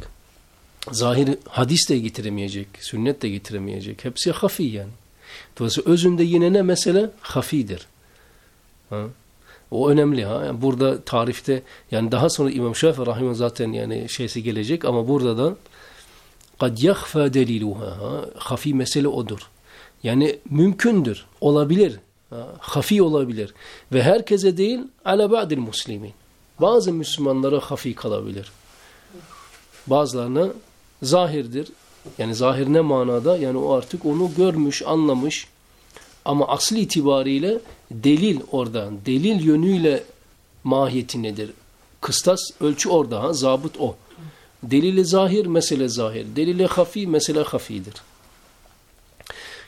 Zahir hadis de getiremeyecek. Sünnet de getiremeyecek. Hepsi hafi yani. Dolayısıyla özünde yine ne mesele? Hafidir. Ha? O önemli ha. Yani burada tarifte yani daha sonra İmam Şafii rahimehullah zaten yani şeysi gelecek ama burada da kad yakhfa deliluha. Ha? Hafi mesele odur. Yani mümkündür, olabilir. Ha? Hafi olabilir. Ve herkese değil ala ba'dil muslimin. Bazı Müslümanlara hafi kalabilir. Bazılarına zahirdir. Yani zahir ne manada? Yani o artık onu görmüş, anlamış. Ama asıl itibariyle delil orada. Delil yönüyle mahiyeti nedir? Kıstas ölçü orada. Ha? Zabıt o. Delili zahir, mesele zahir. Delili hafi, mesele hafidir.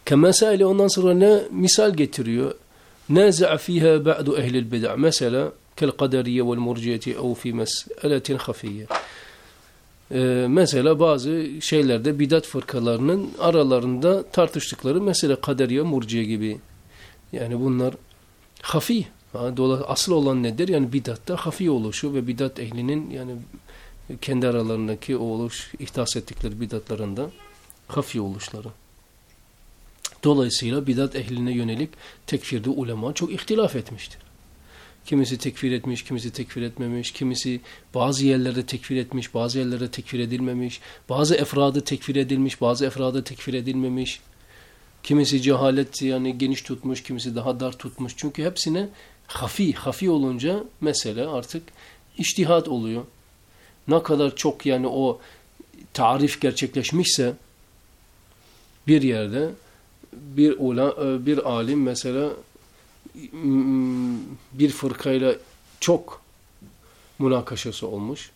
Kemesele ondan sonra ne misal getiriyor? Naza'a fiha ba'du ehlil bid'a. Mesela kel kaderiye vel murciyeti ev fi mes'eletin hafiyye. Ee, mesela bazı şeylerde bidat fırkalarının aralarında tartıştıkları mesela kaderiye, murciye gibi. Yani bunlar hafi. Asıl olan nedir? Yani bidatta hafi oluşu ve bidat ehlinin yani kendi aralarındaki o oluş, ihdas ettikleri bidatlarında hafi oluşları. Dolayısıyla bidat ehline yönelik tekfirde ulema çok ihtilaf etmiştir. Kimisi tekfir etmiş, kimisi tekfir etmemiş, kimisi bazı yerlerde tekfir etmiş, bazı yerlerde tekfir edilmemiş, bazı efradı tekfir edilmiş, bazı efradı tekfir edilmemiş. Kimisi cehalet yani geniş tutmuş, kimisi daha dar tutmuş. Çünkü hepsine hafi, hafi olunca mesele artık iştihat oluyor. Ne kadar çok yani o tarif gerçekleşmişse bir yerde bir ula, bir alim mesela bir fırkayla çok münakaşası olmuş.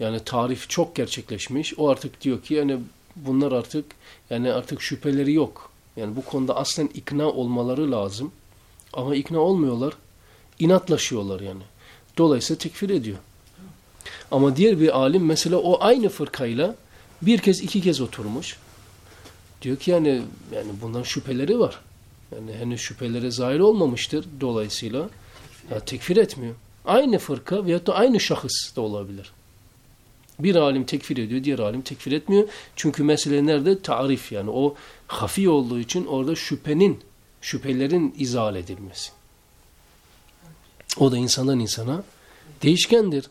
Yani tarif çok gerçekleşmiş. O artık diyor ki yani bunlar artık yani artık şüpheleri yok. Yani bu konuda aslen ikna olmaları lazım. Ama ikna olmuyorlar. İnatlaşıyorlar yani. Dolayısıyla tekfir ediyor. Ama diğer bir alim mesela o aynı fırkayla bir kez iki kez oturmuş. Diyor ki yani yani bundan şüpheleri var. Yani henüz şüphelere zahir olmamıştır. Dolayısıyla ya, tekfir etmiyor. Aynı fırka veyahut da aynı şahıs da olabilir. Bir alim tekfir ediyor, diğer alim tekfir etmiyor. Çünkü mesele nerede? Tarif yani o hafi olduğu için orada şüphenin, şüphelerin izale edilmesi. O da insandan insana değişkendir.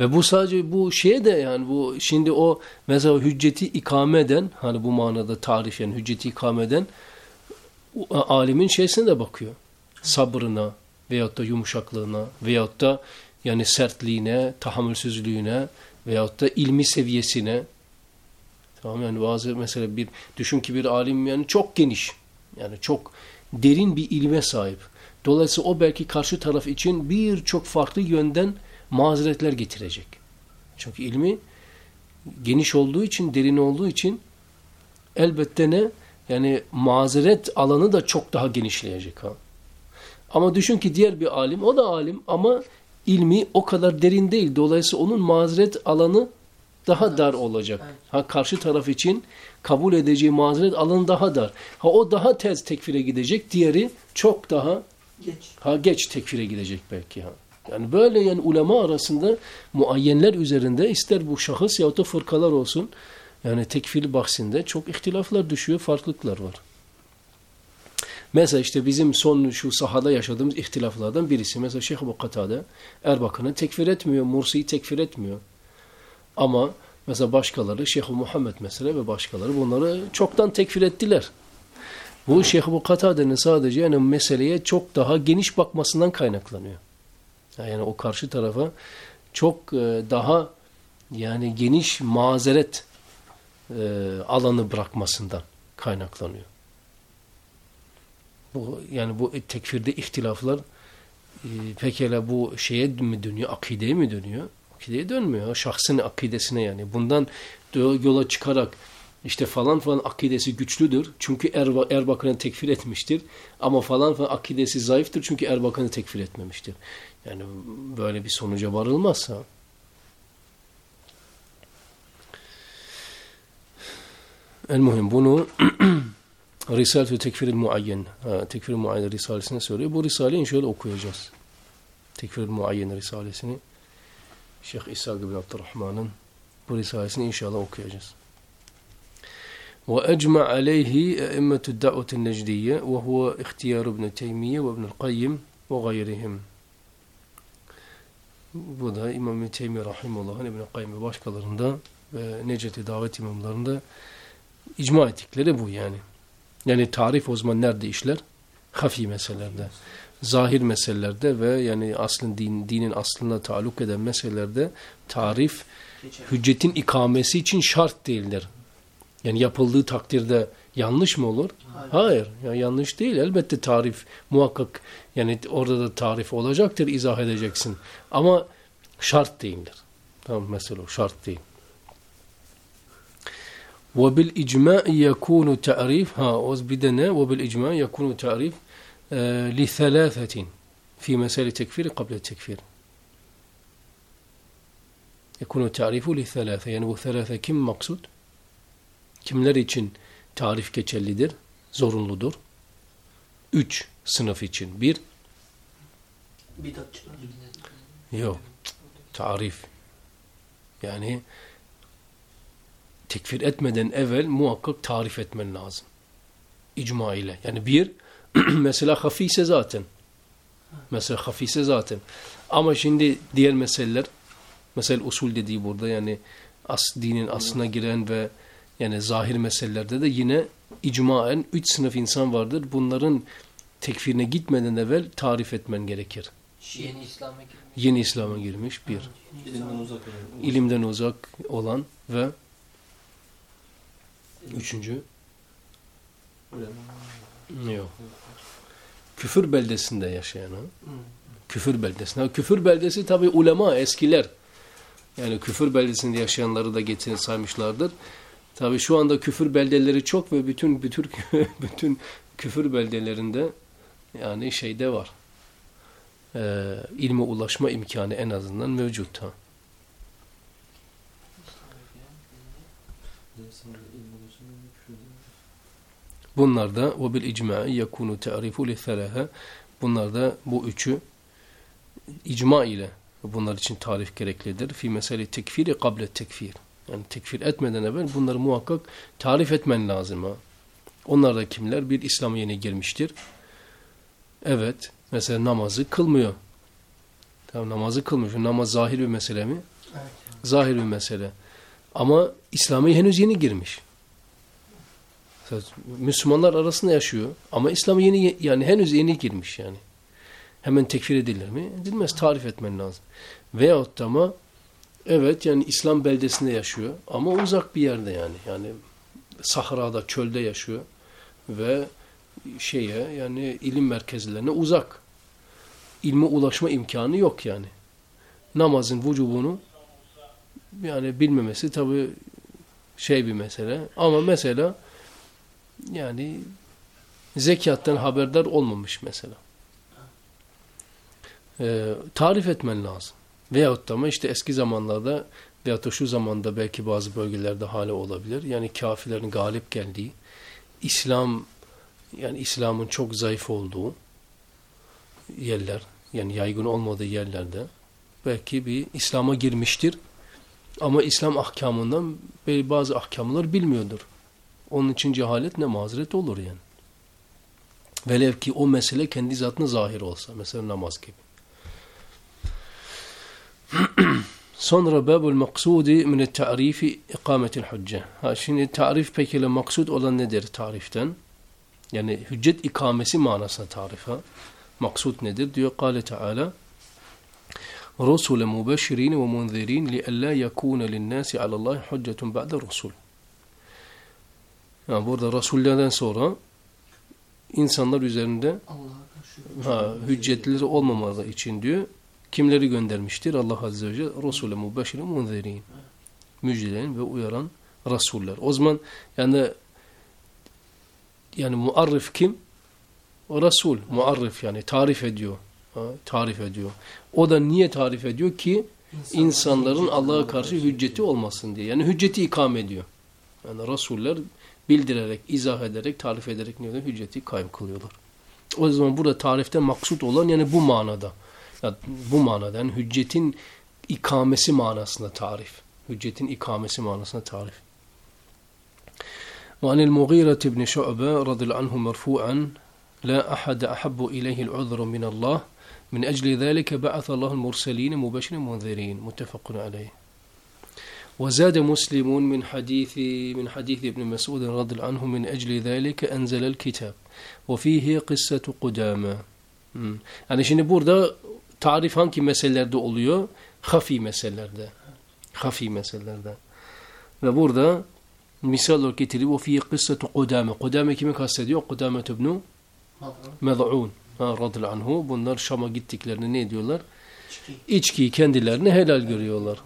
Ve bu sadece bu şeye de yani bu şimdi o mesela hücceti ikame eden hani bu manada tarif yani hücceti ikame eden alimin şeysine de bakıyor. Sabrına veyahut da yumuşaklığına veyahut da yani sertliğine, tahammülsüzlüğüne veyahut da ilmi seviyesine tamam yani bazı mesela bir düşün ki bir alim yani çok geniş yani çok derin bir ilme sahip. Dolayısıyla o belki karşı taraf için birçok farklı yönden mazeretler getirecek. Çünkü ilmi geniş olduğu için, derin olduğu için elbette ne? Yani mazeret alanı da çok daha genişleyecek. Ha. Ama düşün ki diğer bir alim, o da alim ama ilmi o kadar derin değil. Dolayısıyla onun mazeret alanı daha dar olacak. Ha karşı taraf için kabul edeceği mazeret alanı daha dar. Ha o daha tez tekfire gidecek, diğeri çok daha Geç. ha geç tekfire gidecek belki ha. Yani böyle yani ulema arasında muayyenler üzerinde ister bu şahıs yahut da fırkalar olsun yani tekfir bahsinde çok ihtilaflar düşüyor, farklılıklar var. Mesela işte bizim son şu sahada yaşadığımız ihtilaflardan birisi. Mesela Şeyh Ebu Erbakan'ı tekfir etmiyor, Mursi'yi tekfir etmiyor. Ama mesela başkaları Şeyh Muhammed mesela ve başkaları bunları çoktan tekfir ettiler. Bu Şeyh Ebu sadece yani meseleye çok daha geniş bakmasından kaynaklanıyor. Yani o karşı tarafa çok e, daha yani geniş mazeret e, alanı bırakmasından kaynaklanıyor. Bu yani bu tekfirde ihtilaflar e, pekala bu şeye mi dönüyor, akideye mi dönüyor? Akideye dönmüyor. Şahsın akidesine yani. Bundan yola çıkarak işte falan falan akidesi güçlüdür. Çünkü Erba, Erbakan'ı tekfir etmiştir. Ama falan falan akidesi zayıftır. Çünkü Erbakan'ı tekfir etmemiştir. Yani böyle bir sonuca varılmazsa El muhim bunu <clears throat> Risalet ve Tekfir-i Muayyen Tekfir-i Muayyen Risalesine söylüyor. Bu Risaleyi şöyle okuyacağız. Tekfir-i Muayyen Risalesini Şeyh İsa bin Abdurrahman'ın bu Risalesini inşallah okuyacağız. وأجمع عليه أئمة الدعوة النجدية وهو اختيار ابن تيمية وابن القيم وغيرهم bu da İmam Teymi Rahimullah'ın İbn-i Kayyum ve başkalarında ve Neceti davet imamlarında icma ettikleri bu yani. Yani tarif o zaman nerede işler? Hafi meselelerde. Zahir meselelerde ve yani aslın din, dinin aslına taluk eden meselelerde tarif hüccetin ikamesi için şart değildir. Yani yapıldığı takdirde yanlış mı olur? Hayır. Hayır. Ya yanlış değil. Elbette tarif muhakkak yani orada da tarif olacaktır. izah edeceksin. Ama şart değildir. Tamam mesela o şart değil. وبالإجماع يكون تعريف ها بدنا وبالإجماع يكون تعريف آه لثلاثة في مسائل التكفير قبل التكفير يكون التعريف لثلاثة يعني bu ثلاثة kim maksud? Kimler için tarif geçerlidir? Zorunludur. Üç sınıf için. Bir, Bidatçılar. yok. Tarif. Yani tekfir etmeden evvel muhakkak tarif etmen lazım. İcma ile. Yani bir, <clears throat> mesela hafise zaten. Mesela hafise zaten. Ama şimdi diğer meseleler, mesela usul dediği burada yani as, dinin aslına giren ve yani zahir meselelerde de yine icmaen üç sınıf insan vardır. Bunların tekfirine gitmeden evvel tarif etmen gerekir. Yeni İslam'a girmiş. Yeni İslam'a girmiş bir. İlimden uzak ilimden uzak olan ve üçüncü yok. Küfür beldesinde yaşayan. Ha? Küfür beldesinde. Küfür beldesi tabi ulema eskiler. Yani küfür beldesinde yaşayanları da getirin saymışlardır. Tabi şu anda küfür beldeleri çok ve bütün bütün <laughs> bütün küfür beldelerinde yani şeyde var. Ee, ilme ulaşma imkanı en azından mevcut. Ha. İnsanın ilmi ulaşımı küfür değil. Bunlar da ve bil icma'i yekunu ta'rifu li thalaha. Bunlar da bu üçü icma ile Bunlar için tarif gereklidir. Fi mesele tekfiri kable tekfir. Yani tekfir etmeden evvel bunları muhakkak tarif etmen lazım. Ha. Onlar da kimler? Bir İslam'a yeni girmiştir. Evet. Mesela namazı kılmıyor. Tamam namazı kılmıyor. Şu namaz zahir bir mesele mi? Evet. Zahir bir mesele. Ama İslam'a henüz yeni girmiş. Müslümanlar arasında yaşıyor. Ama İslam'a yeni yani henüz yeni girmiş yani. Hemen tekfir edilir mi? Edilmez. Tarif etmen lazım. Veyahut da ama evet yani İslam beldesinde yaşıyor. Ama uzak bir yerde yani. Yani sahrada, çölde yaşıyor. Ve şeye yani ilim merkezlerine uzak. İlme ulaşma imkanı yok yani. Namazın vücubunu yani bilmemesi tabi şey bir mesele. Ama mesela yani zekattan haberdar olmamış mesela. Ee, tarif etmen lazım. Veyahut da ama işte eski zamanlarda veyahut da şu zamanda belki bazı bölgelerde hala olabilir. Yani kafirlerin galip geldiği, İslam yani İslam'ın çok zayıf olduğu yerler, yani yaygın olmadığı yerlerde belki bir İslam'a girmiştir. Ama İslam ahkamından bazı ahkamlar bilmiyordur. Onun için cehalet ne mazeret olur yani. Velev ki o mesele kendi zatına zahir olsa. Mesela namaz gibi. <clears throat> Sonra babul maksudi min tarifi ikametil hücce. Ha şimdi tarif peki maksud olan nedir tariften? Yani hüccet ikamesi manasına tarif ha. Maksud nedir? Diyor Kale Teala رسل مبشرين ومنذرين لئلا يكون للناس على الله حجة بعد الرسول. yani burada Resullerden sonra insanlar üzerinde ha, hüccetleri olmamaları için diyor. Kimleri göndermiştir? Allah Azze ve Celle Resulü mübeşirin munzirin. Müjdeleyen ve uyaran Resuller. O zaman yani yani muarrif kim? O Resul. Muarrif yani tarif ediyor. Ha, tarif ediyor. O da niye tarif ediyor ki? insanların Allah'a karşı hücceti olmasın diye. Yani hücceti ikame ediyor. Yani Resuller bildirerek, izah ederek, tarif ederek ne oluyor? Hücceti kaym kılıyorlar. O zaman burada tarifte maksut olan yani bu manada. Yani bu manada yani hüccetin ikamesi manasında tarif. Hüccetin ikamesi manasında tarif. وعن المغيرة بن شعبة رضي الله عنه مرفوعا لا أحد أحب إليه العذر من الله من أجل ذلك بعث الله المرسلين مبشرين منذرين متفق عليه وزاد مسلم من حديث من حديث ابن مسعود رضي الله عنه من أجل ذلك أنزل الكتاب وفيه قصة قدامى Hmm. Yani şimdi burada tarif hangi meselelerde oluyor? Hafi meselelerde. Hafi meselelerde. Ve burada misal olarak getirip o fiye kıssetu Kudame. Kudame kimi kastediyor? Kudame ibn Med'un. Radıl anhu. Bunlar Şam'a gittiklerini ne diyorlar? İçkiyi kendilerini helal görüyorlar.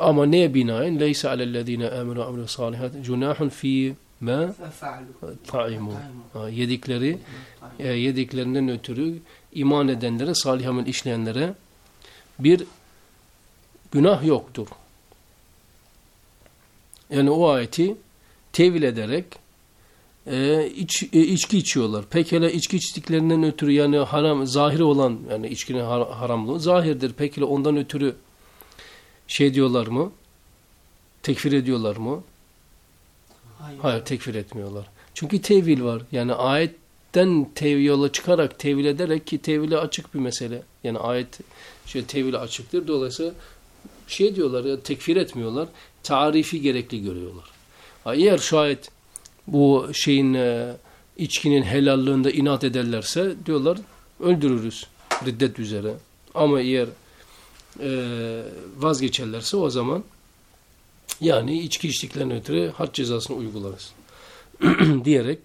Ama neye binaen? Leysa alellezine amenu amelu salihat cunahun fi ma ta'imu. Yedikleri e, yediklerinden ötürü iman edenlere, salih amel işleyenlere bir günah yoktur. Yani o ayeti tevil ederek e, iç, e, içki içiyorlar. Pekala içki içtiklerinden ötürü yani haram, zahiri olan yani içkinin har haramlığı zahirdir. Pekala ondan ötürü şey diyorlar mı? Tekfir ediyorlar mı? Hayır. Hayır tekfir etmiyorlar. Çünkü tevil var. Yani ayetten tevil yola çıkarak tevil ederek ki tevile açık bir mesele. Yani ayet şey tevile açıktır. Dolayısıyla şey diyorlar ya tekfir etmiyorlar. Tarifi gerekli görüyorlar. Eğer şayet bu şeyin e, içkinin helallığında inat ederlerse diyorlar öldürürüz riddet üzere. Ama eğer e, vazgeçerlerse o zaman yani içki içtiklerine ötürü had cezasını uygularız. <clears throat> diyerek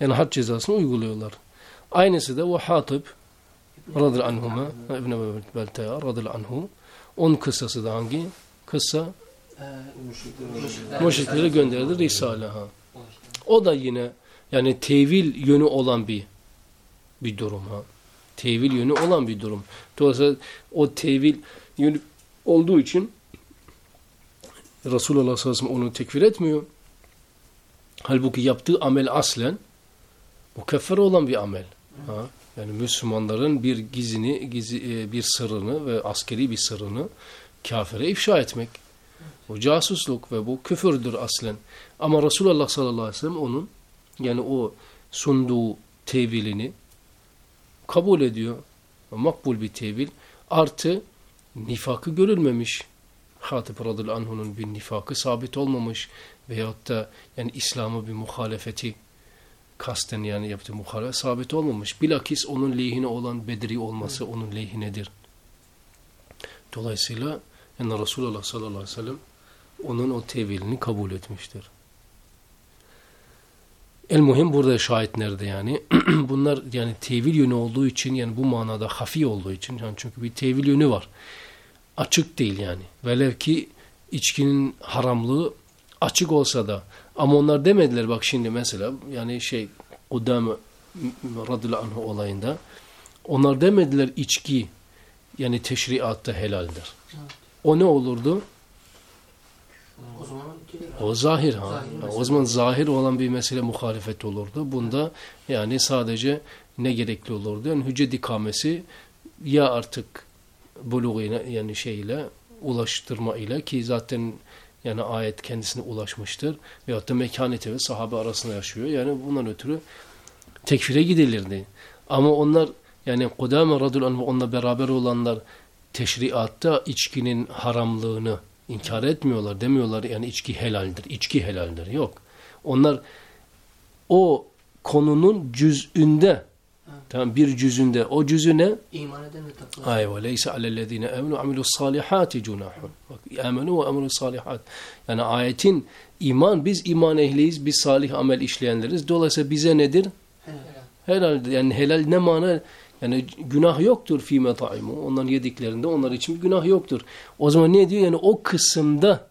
yani had cezasını uyguluyorlar. Aynısı da o Hatip radıyallahu anhuma İbn-i Beltaya radıyallahu anhu onun kıssası da hangi? Kıssa müşriklere gönderildi Risale. Ha. O da yine yani tevil yönü olan bir bir durum. Ha. Tevil yönü olan bir durum. Dolayısıyla o tevil olduğu için Resulullah sallallahu aleyhi ve sellem onu tekfir etmiyor. Halbuki yaptığı amel aslen mukeffer olan bir amel. Ha? Yani Müslümanların bir gizini, gizi, e, bir sırrını ve askeri bir sırrını kafire ifşa etmek. Bu casusluk ve bu küfürdür aslen. Ama Resulullah sallallahu aleyhi ve sellem onun yani o sunduğu tevilini kabul ediyor. Makbul bir tevil. Artı nifakı görülmemiş. Hatip radıyallahu anh'unun bir nifakı sabit olmamış. Veyahut da yani İslam'a bir muhalefeti kasten yani yaptığı muhalefet sabit olmamış. Bilakis onun lehine olan bedri olması onun lehinedir. Dolayısıyla yani Resulullah sallallahu aleyhi ve sellem onun o tevilini kabul etmiştir. El muhim burada şahit nerede yani? <clears throat> Bunlar yani tevil yönü olduğu için yani bu manada hafi olduğu için yani çünkü bir tevil yönü var. Açık değil yani. Velev ki içkinin haramlığı açık olsa da ama onlar demediler bak şimdi mesela yani şey Kudame radıyallahu anh olayında onlar demediler içki yani teşriatta helaldir. O ne olurdu? O zaman O zahir ha. Zahir Yani mesele. o zaman zahir olan bir mesele muhalefet olurdu. Bunda yani sadece ne gerekli olurdu? Yani hüccet ikamesi ya artık buluğuyla yani şeyle ulaştırma ile ki zaten yani ayet kendisine ulaşmıştır. Veyahut da mekaneti ve sahabe arasında yaşıyor. Yani bundan ötürü tekfire gidilirdi. Ama onlar yani Kudame radıyallahu ve onunla beraber olanlar teşriatta içkinin haramlığını inkar etmiyorlar. Demiyorlar yani içki helaldir. içki helaldir. Yok. Onlar o konunun cüz'ünde tamam bir cüzünde o cüzü ne? iman eden ve takva. Ay ve leyse alellezine amenu amilu salihati cunahun. Bak amenu ve amilu salihat. Yani ayetin iman biz iman ehliyiz, biz salih amel işleyenleriz. Dolayısıyla bize nedir? Helal. Helal yani helal ne mana? Yani günah yoktur fi metaimu. Onların yediklerinde onlar için bir günah yoktur. O zaman ne diyor? Yani o kısımda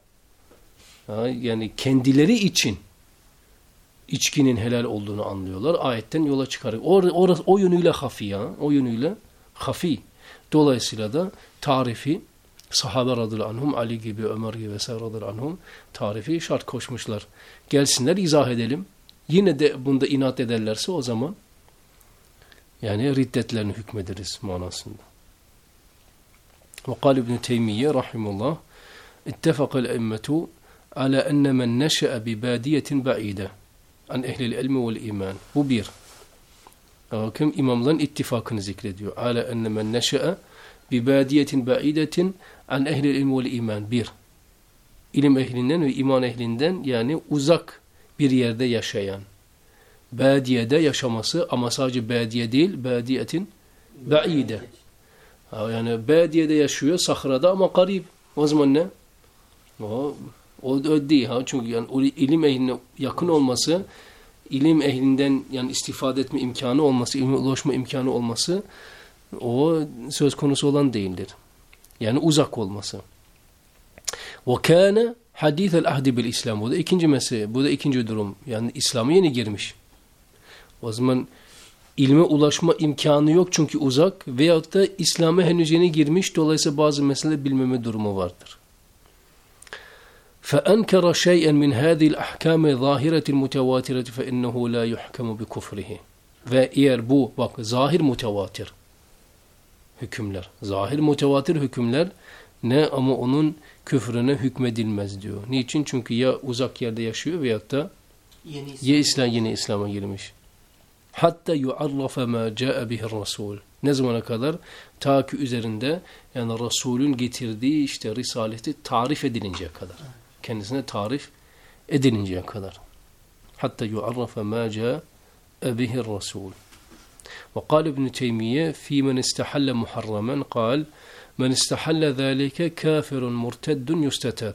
yani kendileri için içkinin helal olduğunu anlıyorlar. Ayetten yola çıkarak. Or, orası, o yönüyle hafi ya. O yönüyle hafi. Dolayısıyla da tarifi sahabe radıyallahu anhum, Ali gibi, Ömer gibi vesaire radıyallahu anhum tarifi şart koşmuşlar. Gelsinler izah edelim. Yine de bunda inat ederlerse o zaman yani riddetlerini hükmederiz manasında. وقال ابن تيمية رحمه الله اتفق الأئمة على أن من نشأ ببادية بعيدة an ehlil ilmi vel iman. Bu bir. Hakim imamların ittifakını zikrediyor. Ala enne men neşe'e bi badiyetin ba'idetin an ehlil ilmi vel iman. Bir. İlim ehlinden ve iman ehlinden yani uzak bir yerde yaşayan. Badiyede yaşaması ama sadece badiye değil, badiyetin ba'ide. Yani badiyede yaşıyor, sahrada ama garip. O zaman ne? O o da değil. Ha? Çünkü yani o ilim ehline yakın olması, ilim ehlinden yani istifade etme imkanı olması, ilme ulaşma imkanı olması o söz konusu olan değildir. Yani uzak olması. وَكَانَ حَدِيثَ الْعَهْدِ بِالْاِسْلَامِ Bu da ikinci mesele, bu da ikinci durum. Yani İslam'a yeni girmiş. O zaman ilme ulaşma imkanı yok çünkü uzak veyahut da İslam'a henüz yeni girmiş dolayısıyla bazı mesele bilmeme durumu vardır. فأنكر شيئا من هذه الأحكام الظاهرة المتواترة فإنه لا يحكم بكفره ve eğer bu bak zahir mutevatir hükümler zahir mutevatir hükümler ne ama onun küfrüne hükmedilmez diyor. Niçin? Çünkü ya uzak yerde yaşıyor veyahut da Yeni ya İslam yine İslam'a girmiş. Hatta yu'arrafa ma caa bihi Rasul. Ne zamana kadar? Ta ki üzerinde yani Resulün getirdiği işte risaleti tarif edilinceye kadar. kendisine tarif edilinceye kadar. Hatta yuarrafe ma ca'e bihir rasul. Ve kal İbn Teymiye fi men istahalle muharramen kal men istahalle zâlike kafirun murteddun yustetab.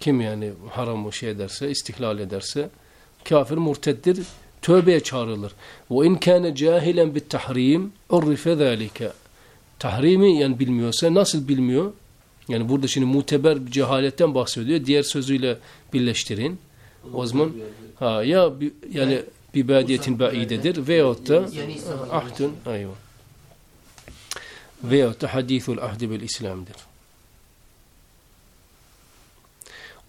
Kim yani haramı şey ederse, istihlal ederse kafir murteddir, tövbeye çağrılır. Ve in kâne cahilen bit tahrim urrife zâlike. Tahrimi yani bilmiyorsa nasıl bilmiyor? Yani burada şimdi muteber bir cehaletten bahsediyor. Diğer sözüyle birleştirin. O zaman ha ya bi- yani bir badiyetin baidedir veyahut da Yeni İslam'a girmiş. ahdun ayva. Veyahut da hadithul ahdi bil İslam'dır.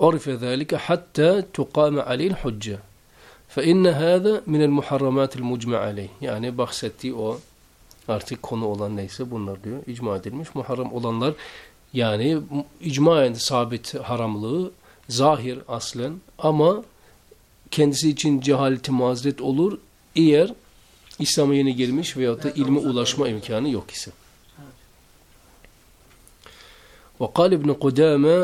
عرف ذلك حتى تقام عليه الحجة فَاِنَّ هَذَا مِنَ الْمُحَرَّمَاتِ الْمُجْمَعَ عَلَيْهِ Yani bahsettiği o artık konu olan neyse bunlar diyor. icma edilmiş. Muharram olanlar yani icmaen sabit haramlığı zahir aslen ama kendisi için cehaleti mazeret olur eğer İslam'a yeni girmiş veyahut da ilme ulaşma imkanı yok ise. وقال ابن قدامة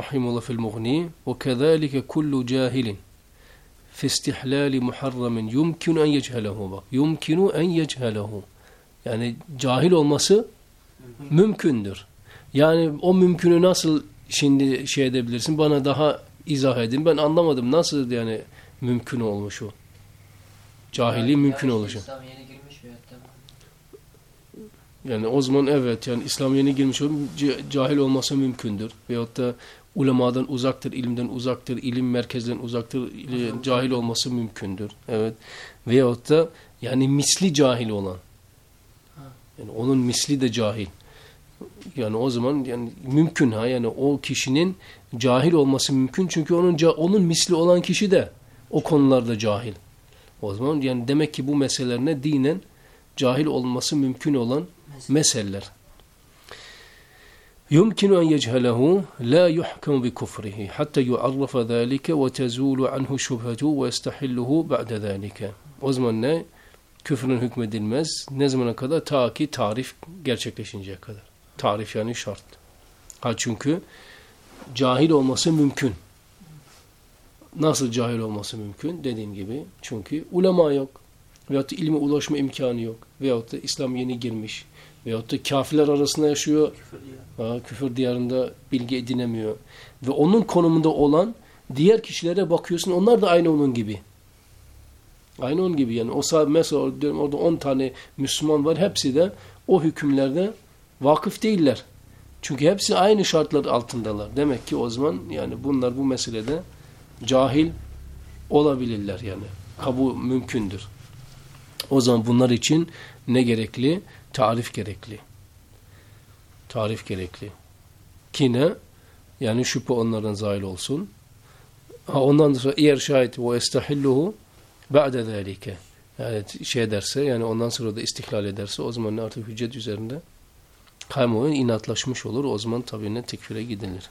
رحمه الله في المغني وكذلك كل جاهل في استحلال محرم يمكن أن يجهله bak يمكن أن يجهله yani cahil olması mümkündür. Yani o mümkünü nasıl şimdi şey edebilirsin bana daha izah edin ben anlamadım nasıl yani mümkün olmuş o. Cahili Yani mümkün işte olacak. İslam yeni girmiş da Yani o zaman evet yani İslam yeni girmiş cahil olması mümkündür. Veyahut da ulemadan uzaktır, ilimden uzaktır, ilim merkezden uzaktır, ili- cahil olması mümkündür. Evet. Veyahut da yani misli cahil olan. Yani onun misli de cahil. Yani o zaman yani mümkün ha yani o kişinin cahil olması mümkün çünkü onun ca- onun misli olan kişi de o konularda cahil. O zaman yani demek ki bu meselelerine dinen cahil olması mümkün olan meseleler. يمكن أن يجهله لا يحكم بكفره حتى يعرف ذلك وتزول عنه شبهته ويستحله بعد ذلك. O zaman ne? Küfrün hükmedilmez. Ne zamana kadar? Ta ki tarif gerçekleşinceye kadar. Tarif yani şart. Ha çünkü cahil olması mümkün. Nasıl cahil olması mümkün? Dediğim gibi çünkü ulema yok. Veyahut da ilme ulaşma imkanı yok. Veyahut da İslam yeni girmiş. Veyahut da kafirler arasında yaşıyor. Ha, küfür diyarında bilgi edinemiyor. Ve onun konumunda olan diğer kişilere bakıyorsun onlar da aynı onun gibi. Aynı onun gibi yani. O mesela diyorum orada 10 tane Müslüman var. Hepsi de o hükümlerde vakıf değiller. Çünkü hepsi aynı şartlar altındalar. Demek ki o zaman yani bunlar bu meselede cahil olabilirler yani. Kabul mümkündür. O zaman bunlar için ne gerekli? Tarif gerekli. Tarif gerekli. Ki ne? Yani şüphe onların zahil olsun. Ha, ondan sonra eğer şayet ve estahilluhu ba'de zâlike. Yani şey derse yani ondan sonra da istihlal ederse o zaman artık hüccet üzerinde kamuoyu inatlaşmış olur. O zaman tabi ne tekfire gidilir.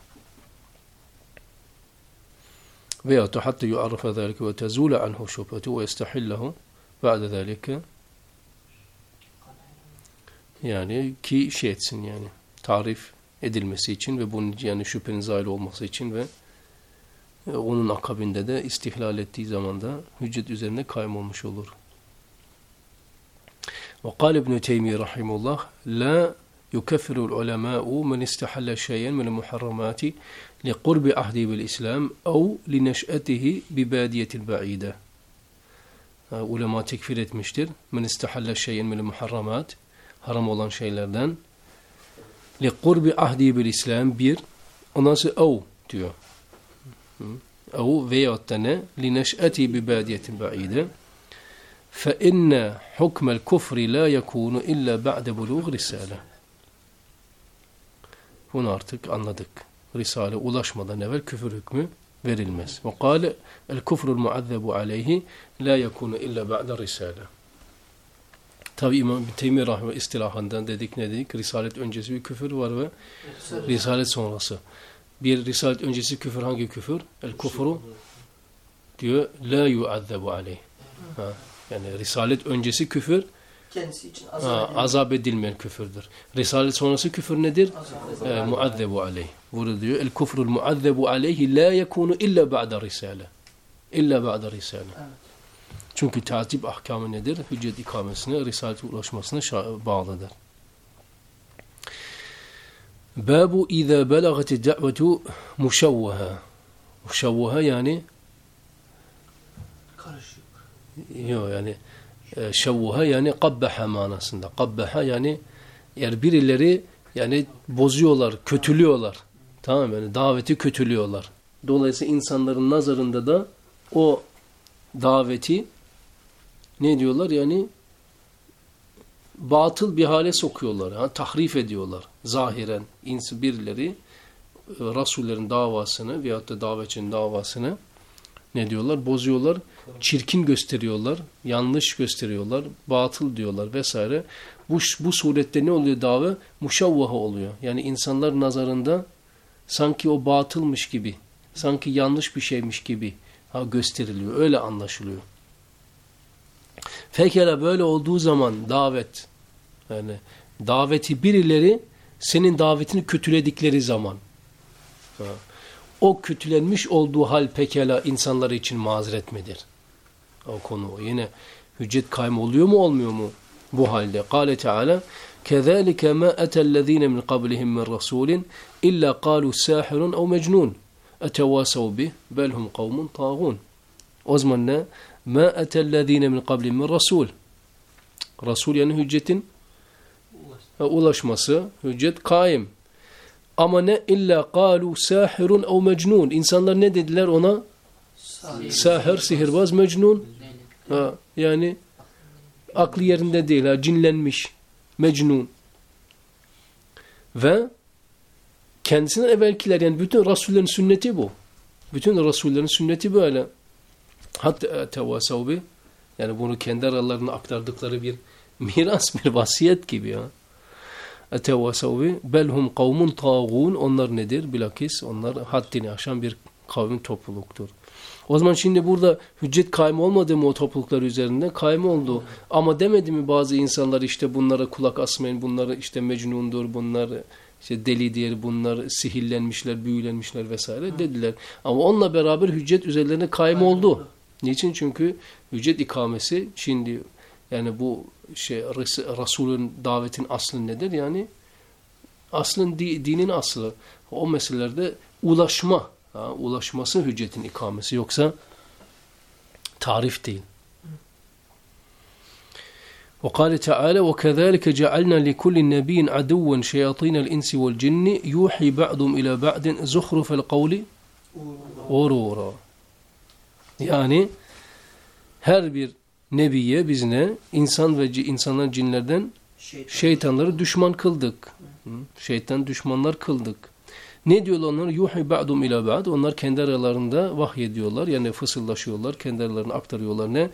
Veyahut da hatta yuarrafa zâlike ve tezûle anhu şüphetu ve yestahillehu ba'de zâlike yani ki şey etsin yani tarif edilmesi için ve bunun yani şüphenin zahil olması için ve e, onun akabinde de istihlal ettiği zaman da hüccet üzerine kaym olmuş olur. Ve kal İbn-i Teymi Rahimullah La يكفر العلماء من استحل شيئا من المحرمات لقرب عهده بالإسلام أو لنشأته ببادية بعيدة. علماء تكفير etmiştir من استحل شيئا من المحرمات haram olan şeylerden لقرب عهده بالإسلام بير ondan أو diyor أو veyahut لنشأته ببادية بعيدة. فإن حكم الكفر لا يكون إلا بعد بلوغ رسالة. Bunu artık anladık. Risale ulaşmadan evvel küfür hükmü verilmez. Ve kâle el kufrul muazzebu aleyhi la yekunu illa ba'de risale. Tabi İmam Teymi Rahme istilahından dedik ne dedik? Risalet öncesi bir küfür var ve Risalet sonrası. Bir Risalet öncesi küfür hangi küfür? El kufru diyor la yuazzebu aleyh. Ha, yani Risalet öncesi küfür kendisi için ha, azap ediyor. azap edilmeyen küfürdür. Risalet sonrası küfür nedir? E, muazzebu aleyh. Burada diyor el kufrul muazzebu aleyhi la yekunu illa ba'da risale. İlla ba'da risale. Evet. Çünkü tatip ahkamı nedir? Hüccet ikamesine, risalete ulaşmasına bağlıdır. Babu izâ belagati da'vetu muşavvaha. Muşavvaha yani Karışık. yok yani e, şavvaha yani kabbaha manasında. Kabbaha yani eğer birileri yani bozuyorlar, kötülüyorlar. Tamam yani daveti kötülüyorlar. Dolayısıyla insanların nazarında da o daveti ne diyorlar yani batıl bir hale sokuyorlar. Ha, tahrif ediyorlar. Zahiren ins birileri e, Rasullerin davasını veyahut da davetçinin davasını ne diyorlar? Bozuyorlar, çirkin gösteriyorlar, yanlış gösteriyorlar, batıl diyorlar vesaire. Bu, bu surette ne oluyor dava? Muşavvaha oluyor. Yani insanlar nazarında sanki o batılmış gibi, sanki yanlış bir şeymiş gibi ha, gösteriliyor. Öyle anlaşılıyor. Pekala böyle olduğu zaman davet, yani daveti birileri senin davetini kötüledikleri zaman, ha, o kötülenmiş olduğu hal pekala insanlar için mazeret midir? O konu o. Yine hüccet kaym oluyor mu olmuyor mu bu halde? Kale Teala كذلك ما أتى الذين من قبلهم من رسول إلا قالوا ساحر أو مجنون أتواسوا به بل هم قوم طاغون O zaman ne? Ma etellezine min qablihim min rasul. Rasul yani hüccetin ulaşması, hüccet kaim. Ama ne illa kalu sahirun ev mecnun. İnsanlar ne dediler ona? Sahir, sihirbaz, mecnun. Ha, yani aklı yerinde değil, ha, cinlenmiş, mecnun. Ve kendisinden evvelkiler yani bütün Rasullerin sünneti bu. Bütün Rasullerin sünneti böyle. Hatta tevasav bi yani bunu kendi aralarına aktardıkları bir <laughs> miras, bir vasiyet gibi ya. Tevasav bi belhum kavmun tağun onlar nedir? Bilakis onlar haddini aşan bir kavmin topluluktur. O zaman şimdi burada hüccet kaym olmadı mı o topluluklar üzerinde? Kaym oldu. Ama demedi mi bazı insanlar işte bunlara kulak asmayın, bunlar işte mecnundur, bunlar işte deli diğer, bunlar sihirlenmişler, büyülenmişler vesaire dediler. Ama onunla beraber hüccet üzerlerine kaym oldu. Niçin? Çünkü hüccet ikamesi şimdi yani bu şey Resul'ün davetin aslı nedir? Yani aslın dinin aslı. O meselelerde ulaşma Ha, ulaşması hüccetin ikamesi yoksa tarif değil. وقال تعالى وكذلك جعلنا لكل نبي عدوا شياطين الإنس والجن يوحي بعضهم إلى بعض زخرف القول غرورا Yani her bir nebiye biz ne? İnsan ve insanlar cinlerden şeytanları düşman kıldık. Şeytan düşmanlar kıldık. Ne diyorlar onlar? Yuhi ba'dum ila ba'd. Onlar kendi aralarında vahyediyorlar. Yani fısıldaşıyorlar. Kendi aralarına aktarıyorlar ne?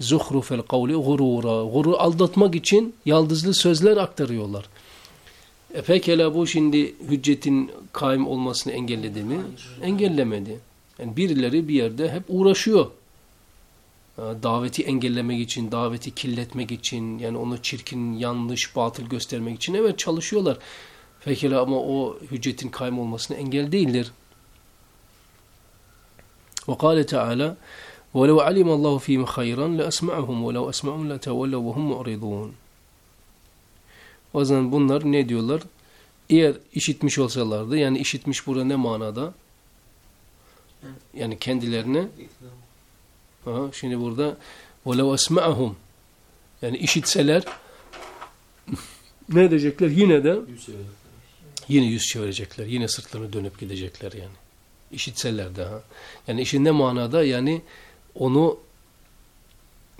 Zuhrufel kavli gurura. Gurur aldatmak için yaldızlı sözler aktarıyorlar. E pekala bu şimdi hüccetin kaim olmasını engelledi mi? Engellemedi. Yani birileri bir yerde hep uğraşıyor. Daveti engellemek için, daveti kirletmek için, yani onu çirkin, yanlış, batıl göstermek için evet çalışıyorlar. Pekala ama o hüccetin kaym olmasına engel değildir. وقال تعالى ولو علم الله فيهم خيرا لأسمعهم ولو أسمعهم لتولوا وهم معرضون O zaman bunlar ne diyorlar? Eğer işitmiş olsalardı, yani işitmiş burada ne manada? Yani kendilerine ha, şimdi burada وَلَوْ أَسْمَعَهُمْ yani işitseler <laughs> ne edecekler? Yine de Yine yüz çevirecekler. Yine sırtlarını dönüp gidecekler yani. İşitseler de ha. Yani işin ne manada? Yani onu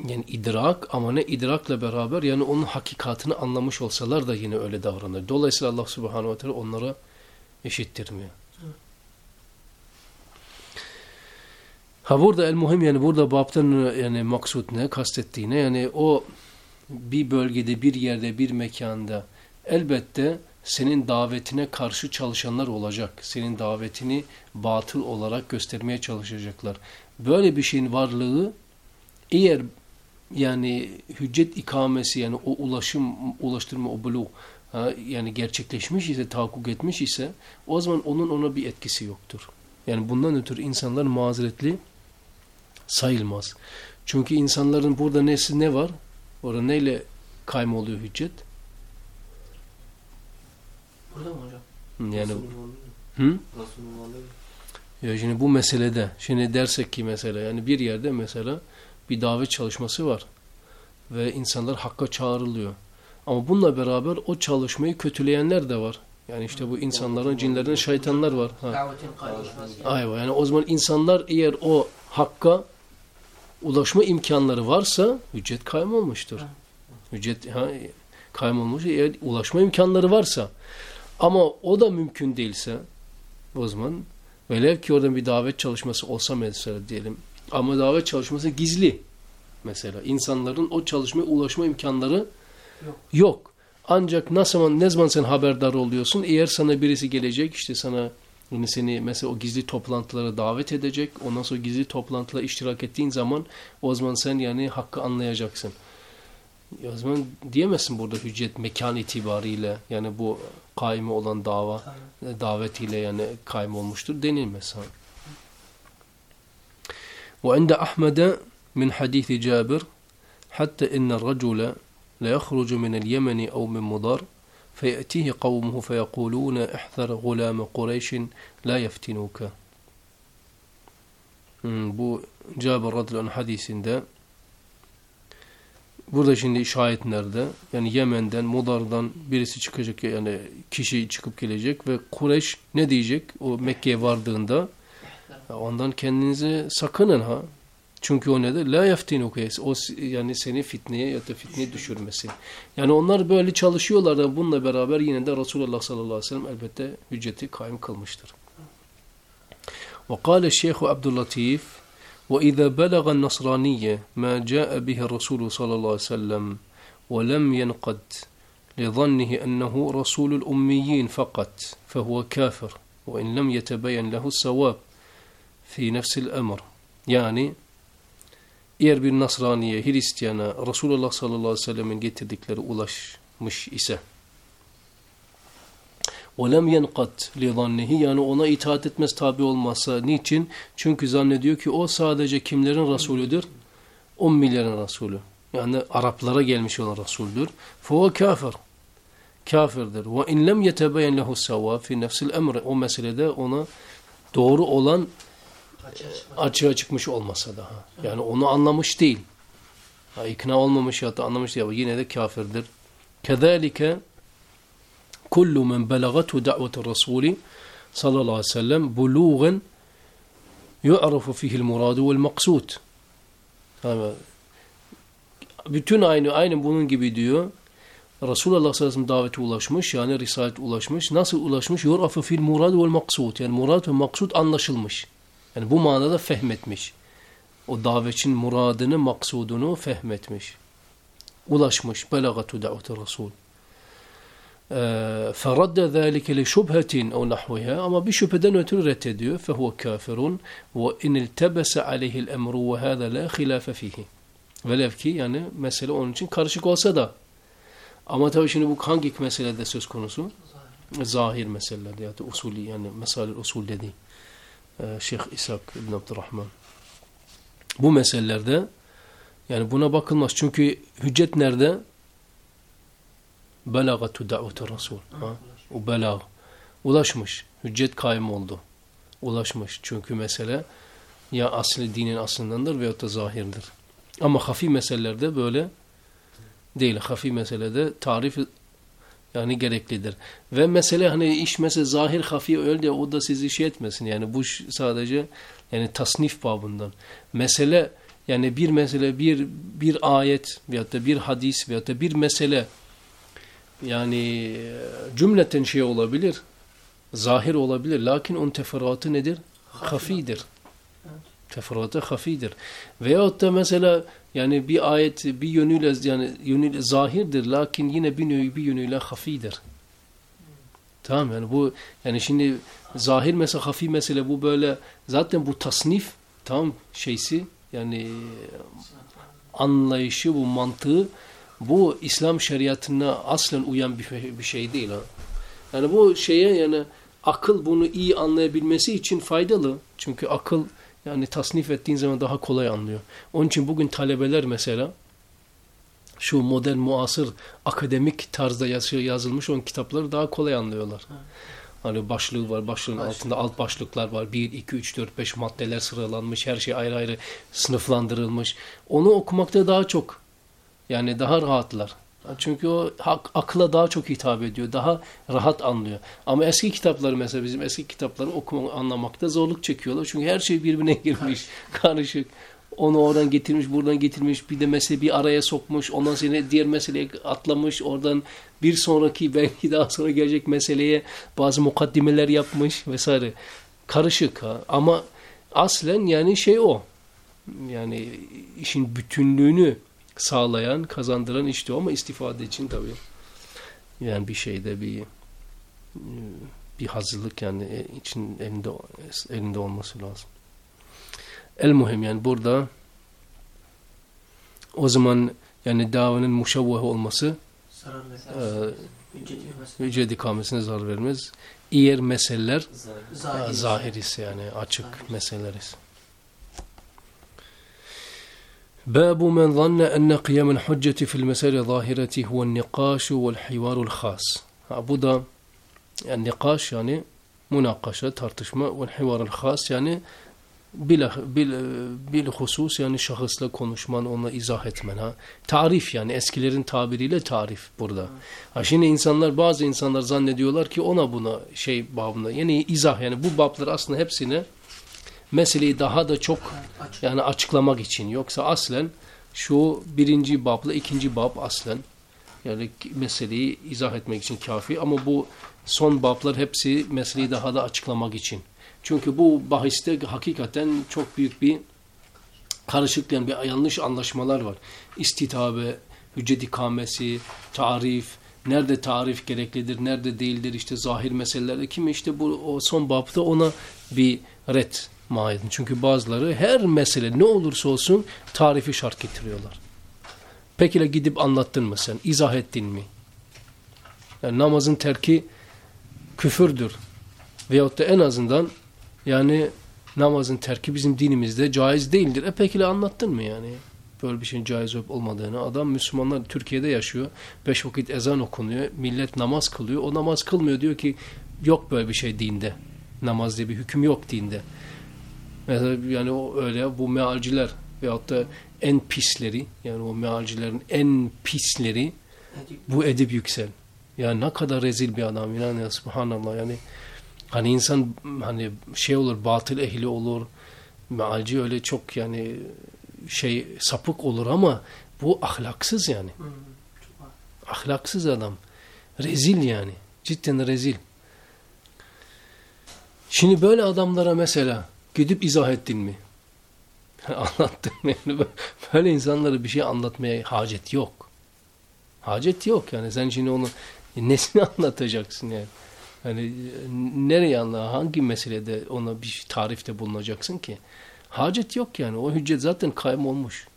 yani idrak ama ne idrakla beraber yani onun hakikatini anlamış olsalar da yine öyle davranır. Dolayısıyla Allah subhanahu ve teala onlara eşittirmiyor. Ha burada el muhim yani burada babtan yani maksud ne kastettiğine yani o bir bölgede bir yerde bir mekanda elbette senin davetine karşı çalışanlar olacak. Senin davetini batıl olarak göstermeye çalışacaklar. Böyle bir şeyin varlığı eğer yani hüccet ikamesi yani o ulaşım, ulaştırma, o buluğ yani gerçekleşmiş ise, tahakkuk etmiş ise o zaman onun ona bir etkisi yoktur. Yani bundan ötürü insanlar mazeretli sayılmaz. Çünkü insanların burada nesi ne var? Orada neyle kayma oluyor hüccet? Burada mı hocam? Yani hı? Ya şimdi bu meselede şimdi dersek ki mesela yani bir yerde mesela bir davet çalışması var ve insanlar hakka çağrılıyor. Ama bununla beraber o çalışmayı kötüleyenler de var. Yani işte bu insanların, cinlerden şeytanlar var. Ha. Ayva. Yani o zaman insanlar eğer o hakka ulaşma imkanları varsa hüccet kaybolmuştur. Hüccet ha, kaybolmuş. Eğer ulaşma imkanları varsa ama o da mümkün değilse o zaman Velev ki orada bir davet çalışması olsa mesela diyelim. Ama davet çalışması gizli. Mesela insanların o çalışmaya ulaşma imkanları Yok. yok. Ancak ne zaman, ne zaman sen haberdar oluyorsun? Eğer sana birisi gelecek işte sana yani seni mesela o gizli toplantılara davet edecek. Ondan sonra gizli toplantılara iştirak ettiğin zaman o zaman sen yani hakkı anlayacaksın. O zaman diyemezsin burada hüccet mekan itibariyle yani bu kaimi olan dava davetiyle yani kaim olmuştur denilmez. Ve inde Ahmed'e min hadithi Cabir hatta inne racule la yahrucu min el Yemeni ev min Mudar فيأتيه قومه فيقولون احذر غلام قريش لا يفتنوك. Bu Cabir radıyallahu anh hadisinde Burada şimdi şahitlerde yani Yemen'den, Modar'dan birisi çıkacak yani kişi çıkıp gelecek ve Kureş ne diyecek o Mekke'ye vardığında? Ondan kendinizi sakının ha. Çünkü o ne de la yaftin o yani seni fitneye ya da fitneye düşürmesi. Yani onlar böyle çalışıyorlar da bununla beraber yine de Resulullah sallallahu aleyhi ve sellem elbette hücceti kaim kılmıştır. Ve kâle şeyhu Abdüllatif وإذا بلغ النصرانية ما جاء به الرسول صلى الله عليه وسلم ولم ينقد لظنه أنه رسول الأميين فقط فهو كافر وإن لم يتبين له السواب في نفس الأمر. يعني eğer bir Nasraniye, Hristiyana Resulullah sallallahu aleyhi ve sellemin getirdikleri ulaşmış ise وَلَمْ يَنْقَدْ لِظَنِّهِ Yani ona itaat etmez tabi olmazsa. Niçin? Çünkü zannediyor ki o sadece kimlerin Resulüdür? Ummilerin Resulü. Yani Araplara gelmiş olan Resulüdür. فَهُوَ kafir. Kafirdir. وَاِنْ لَمْ يَتَبَيَنْ لَهُ السَّوَى فِي نَفْسِ الْاَمْرِ O meselede ona doğru olan Açığa çıkmaz. açığa çıkmış olmasa daha. Yani onu anlamış değil. Ha, ikna olmamış ya da anlamış değil ama yine de kafirdir. Kezalike kullu men belagatu da'vetu rasuli sallallahu aleyhi ve sellem buluğen yu'rafu fihil muradu vel maksud. Bütün aynı aynı bunun gibi diyor. Resulullah sallallahu aleyhi ve sellem davete ulaşmış yani risalet ulaşmış. Nasıl ulaşmış? Yu'rafu fil muradu vel maksud. Yani murad ve maksud anlaşılmış. Yani bu manada fehmetmiş. O davetin muradını, maksudunu fehmetmiş. Ulaşmış. Belagatu da'veti Resul. فَرَدَّ ذَٰلِكَ لِشُبْهَةٍ اَوْ نَحْوِهَا Ama bir şüpheden ötürü reddediyor. فَهُوَ كَافِرٌ وَاِنِ الْتَبَسَ عَلَيْهِ الْاَمْرُ وَهَذَا لَا خِلَافَ ف۪يهِ Velev ki yani mesele onun için karışık olsa da. Ama tabii şimdi bu hangi meselede söz konusu? Zahir meselelerde ya da usulü yani mesail usul dediği. Ee, Şeyh İshak İbn Abdurrahman. Bu meselelerde yani buna bakılmaz. Çünkü hüccet nerede? Belagatu da'vete Resul. O belag. Ulaşmış. Hüccet kaim oldu. Ulaşmış. Çünkü mesele ya asli dinin aslındandır veyahut da zahirdir. Ama hafi meselelerde böyle değil. Hafi meselede tarif yani gereklidir. Ve mesele hani iş mesela zahir hafi öyle o da sizi şey etmesin. Yani bu sadece yani tasnif babından. Mesele yani bir mesele bir bir ayet veyahut da bir hadis veyahut da bir mesele yani cümleten şey olabilir. Zahir olabilir. Lakin onun teferruatı nedir? Hafidir. Teferruatı hafidir. Veyahut da mesela yani bir ayet bir yönüyle yani yönüyle zahirdir lakin yine bir yönüyle, bir yönüyle hafidir. Tamam yani bu yani şimdi zahir mesela hafi mesele bu böyle zaten bu tasnif tam şeysi yani anlayışı bu mantığı bu İslam şeriatına aslen uyan bir, bir şey değil ha. Yani bu şeye yani akıl bunu iyi anlayabilmesi için faydalı. Çünkü akıl yani tasnif ettiğin zaman daha kolay anlıyor. Onun için bugün talebeler mesela şu modern muasır akademik tarzda yazılmış olan kitapları daha kolay anlıyorlar. Hani başlığı var, başlığın Başlık. altında alt başlıklar var. 1, 2, 3, 4, 5 maddeler sıralanmış. Her şey ayrı ayrı sınıflandırılmış. Onu okumakta daha çok yani daha rahatlar. Çünkü o akla daha çok hitap ediyor. Daha rahat anlıyor. Ama eski kitapları mesela bizim eski kitapları okuma, anlamakta zorluk çekiyorlar. Çünkü her şey birbirine girmiş. <laughs> karışık. Onu oradan getirmiş, buradan getirmiş. Bir de mesele bir araya sokmuş. Ondan sonra diğer meseleye atlamış. Oradan bir sonraki belki daha sonra gelecek meseleye bazı mukaddimeler yapmış vesaire. Karışık ha. ama aslen yani şey o. Yani işin bütünlüğünü sağlayan, kazandıran işte o ama istifade için tabii. Yani bir şeyde bir bir hazırlık yani için elinde elinde olması lazım. El muhim yani burada o zaman yani davanın muşavvah olması verir. e, ikamesine zarar vermez. Eğer meseleler Zahir. zahir ise yani açık meseleler ise. باب من ظن أن قيام الحجة في المسائل الظاهرة هو النقاش والحوار الخاص Ha, bu da yani nikaş yani münakaşa, tartışma ve hivarul has yani bil, bil, bil husus yani şahısla konuşman, onunla izah etmen. Ha. Tarif yani eskilerin tabiriyle tarif burada. Ha, şimdi insanlar bazı insanlar zannediyorlar ki ona buna şey babına yani izah yani bu bablar aslında hepsine meseleyi daha da çok yani açıklamak için. Yoksa aslen şu birinci babla ikinci bab aslen yani meseleyi izah etmek için kafi ama bu son bablar hepsi meseleyi daha da açıklamak için. Çünkü bu bahiste hakikaten çok büyük bir karışık yani bir yanlış anlaşmalar var. İstitabe, hüccet ikamesi, tarif, nerede tarif gereklidir, nerede değildir işte zahir meselelerde kimi işte bu o son babda ona bir red mahiyetinde. Çünkü bazıları her mesele ne olursa olsun tarifi şart getiriyorlar. Peki gidip anlattın mı sen? İzah ettin mi? Yani namazın terki küfürdür. Veyahut da en azından yani namazın terki bizim dinimizde caiz değildir. E peki anlattın mı yani? Böyle bir şeyin caiz olmadığını. Adam Müslümanlar Türkiye'de yaşıyor. Beş vakit ezan okunuyor. Millet namaz kılıyor. O namaz kılmıyor diyor ki yok böyle bir şey dinde. Namaz diye bir hüküm yok dinde. Mesela yani o öyle bu mealciler veyahut da en pisleri yani o mealcilerin en pisleri bu Edip Yüksel. Ya ne kadar rezil bir adam inan ya subhanallah yani hani insan hani şey olur batıl ehli olur mealci öyle çok yani şey sapık olur ama bu ahlaksız yani. Ahlaksız adam. Rezil yani. Cidden rezil. Şimdi böyle adamlara mesela gidip izah ettin mi? <laughs> Anlattın mı? Yani böyle insanlara bir şey anlatmaya hacet yok. Hacet yok yani. Sen şimdi onu <laughs> nesini anlatacaksın yani? Hani nereye anla, hangi meselede ona bir tarifte bulunacaksın ki? Hacet yok yani. O hüccet zaten kaym olmuş.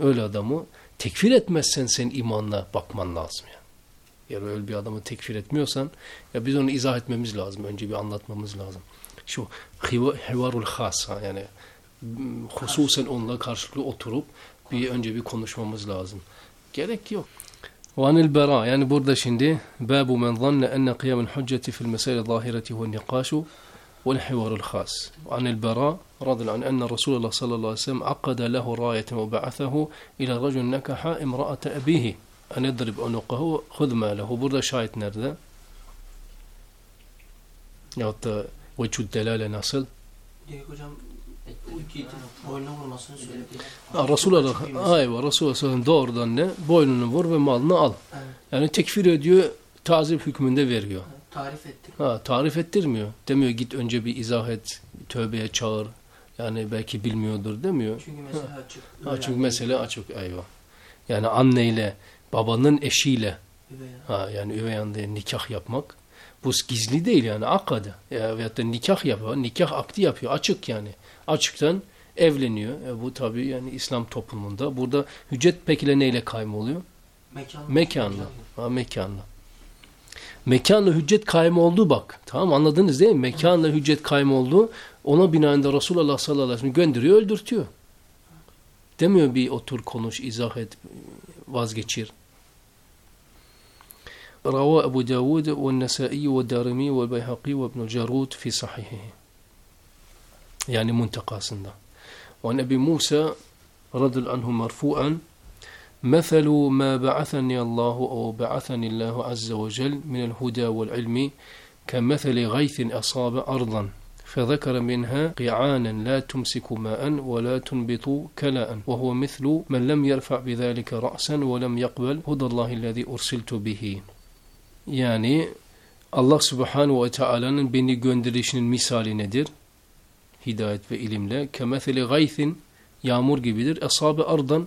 Öyle adamı tekfir etmezsen sen imanla bakman lazım yani. Eğer öyle bir adamı tekfir etmiyorsan ya biz onu izah etmemiz lazım. Önce bir anlatmamız lazım. Şu hiva- hivarul hasa yani hususen onunla karşılıklı oturup bir önce bir konuşmamız lazım. Gerek yok. وعن البراء yani burada şimdi باب من ظن أن قيام الحجة في المسائل الظاهرة هو النقاش والحوار الخاص وعن البراء رضي الله عنه أن رسول الله صلى الله عليه وسلم عقد له راية وبعثه إلى رجل نكح امرأة أبيه أن يضرب عنقه خذ ماله burada şahit nerede? Yahut da vecud delale nasıl? Hocam boynuna vurmasını söyledi. Ha, Resulullah, ayva, Resulullah sallallahu doğrudan ne? Boynunu vur ve malını al. Evet. Yani tekfir ediyor, tazip hükmünde veriyor. Tarif ettik. Ha, tarif ettirmiyor. Demiyor git önce bir izah et, tövbeye çağır. Yani belki bilmiyordur demiyor. Çünkü mesela açık. Ha, çünkü mesele açık eyvah. Yani anneyle, babanın eşiyle Üvey ha, yani üvey anne nikah yapmak bu gizli değil yani akade. Ya, veyahut da nikah yapıyor, nikah akdi yapıyor açık yani. Açıktan evleniyor. E, bu tabi yani İslam toplumunda. Burada hüccet peki neyle kaym oluyor? Mekan. Mekanla. Ha, mekanla. Mekanla hüccet kaym oldu bak. Tamam anladınız değil mi? Mekanla hüccet kaym oldu. Ona binaen de Resulullah sallallahu aleyhi ve sellem gönderiyor, öldürtüyor. Demiyor bir otur konuş, izah et, vazgeçir. روى أبو داود والنسائي والدارمي والبيهقي وابن الجارود في صحيحه. يعني منتقى سنة. وعن أبي موسى رضي الله عنه مرفوعا مثل ما بعثني الله أو بعثني الله عز وجل من الهدى والعلم كمثل غيث أصاب أرضا فذكر منها قيعانا لا تمسك ماء ولا تنبط كلاء وهو مثل من لم يرفع بذلك رأسا ولم يقبل هدى الله الذي أرسلت به. Yani Allah subhanahu ve teala'nın beni gönderişinin misali nedir? Hidayet ve ilimle. Kemetheli gaythin yağmur gibidir. Esabe ardan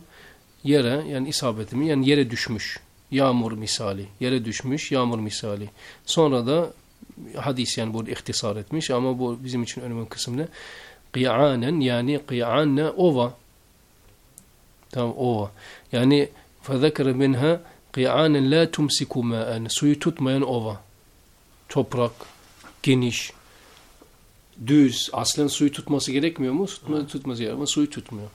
yere yani isabetimi yani yere düşmüş. Yağmur misali. Yere düşmüş yağmur misali. Sonra da hadis yani burada ihtisar etmiş ama bu bizim için önemli kısım ne? Kıyanen yani kıyanne ova. Tamam ova. Yani fezekere minha kıyanen la tumsiku ma'en. Suyu tutmayan ova. Toprak, geniş, düz. Aslen suyu tutması gerekmiyor mu? Tutma, tutması gerekiyor ama suyu tutmuyor.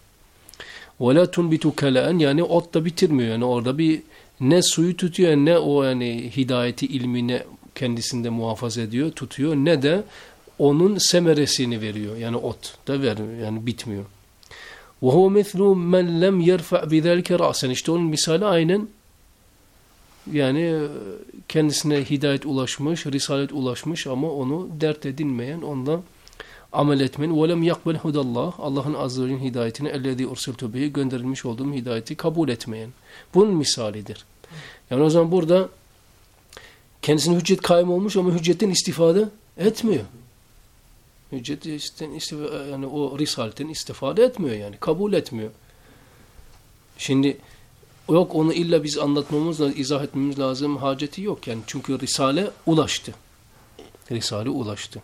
وَلَا تُنْبِتُ كَلَاً Yani ot da bitirmiyor. Yani orada bir ne suyu tutuyor ne o yani hidayeti ilmini kendisinde muhafaza ediyor, tutuyor ne de onun semeresini veriyor. Yani ot da vermiyor. Yani bitmiyor. وَهُوَ مِثْلُ مَنْ لَمْ يَرْفَعْ بِذَلْكَ رَأْسًا İşte onun misali aynen yani kendisine hidayet ulaşmış, risalet ulaşmış ama onu dert edinmeyen, ondan amel etmeyen. وَلَمْ يَقْبَلْ هُدَ اللّٰهِ Allah'ın azze ve hidayetini اَلَّذ۪ي اُرْسِلْتُ بِهِ gönderilmiş olduğum hidayeti kabul etmeyen. Bunun misalidir. Yani o zaman burada kendisine hüccet kaym olmuş ama hüccetten istifade etmiyor. Hüccetten istifade, yani o risaletten istifade etmiyor yani. Kabul etmiyor. Şimdi Yok onu illa biz anlatmamız lazım, izah etmemiz lazım haceti yok yani. Çünkü Risale ulaştı. Risale ulaştı.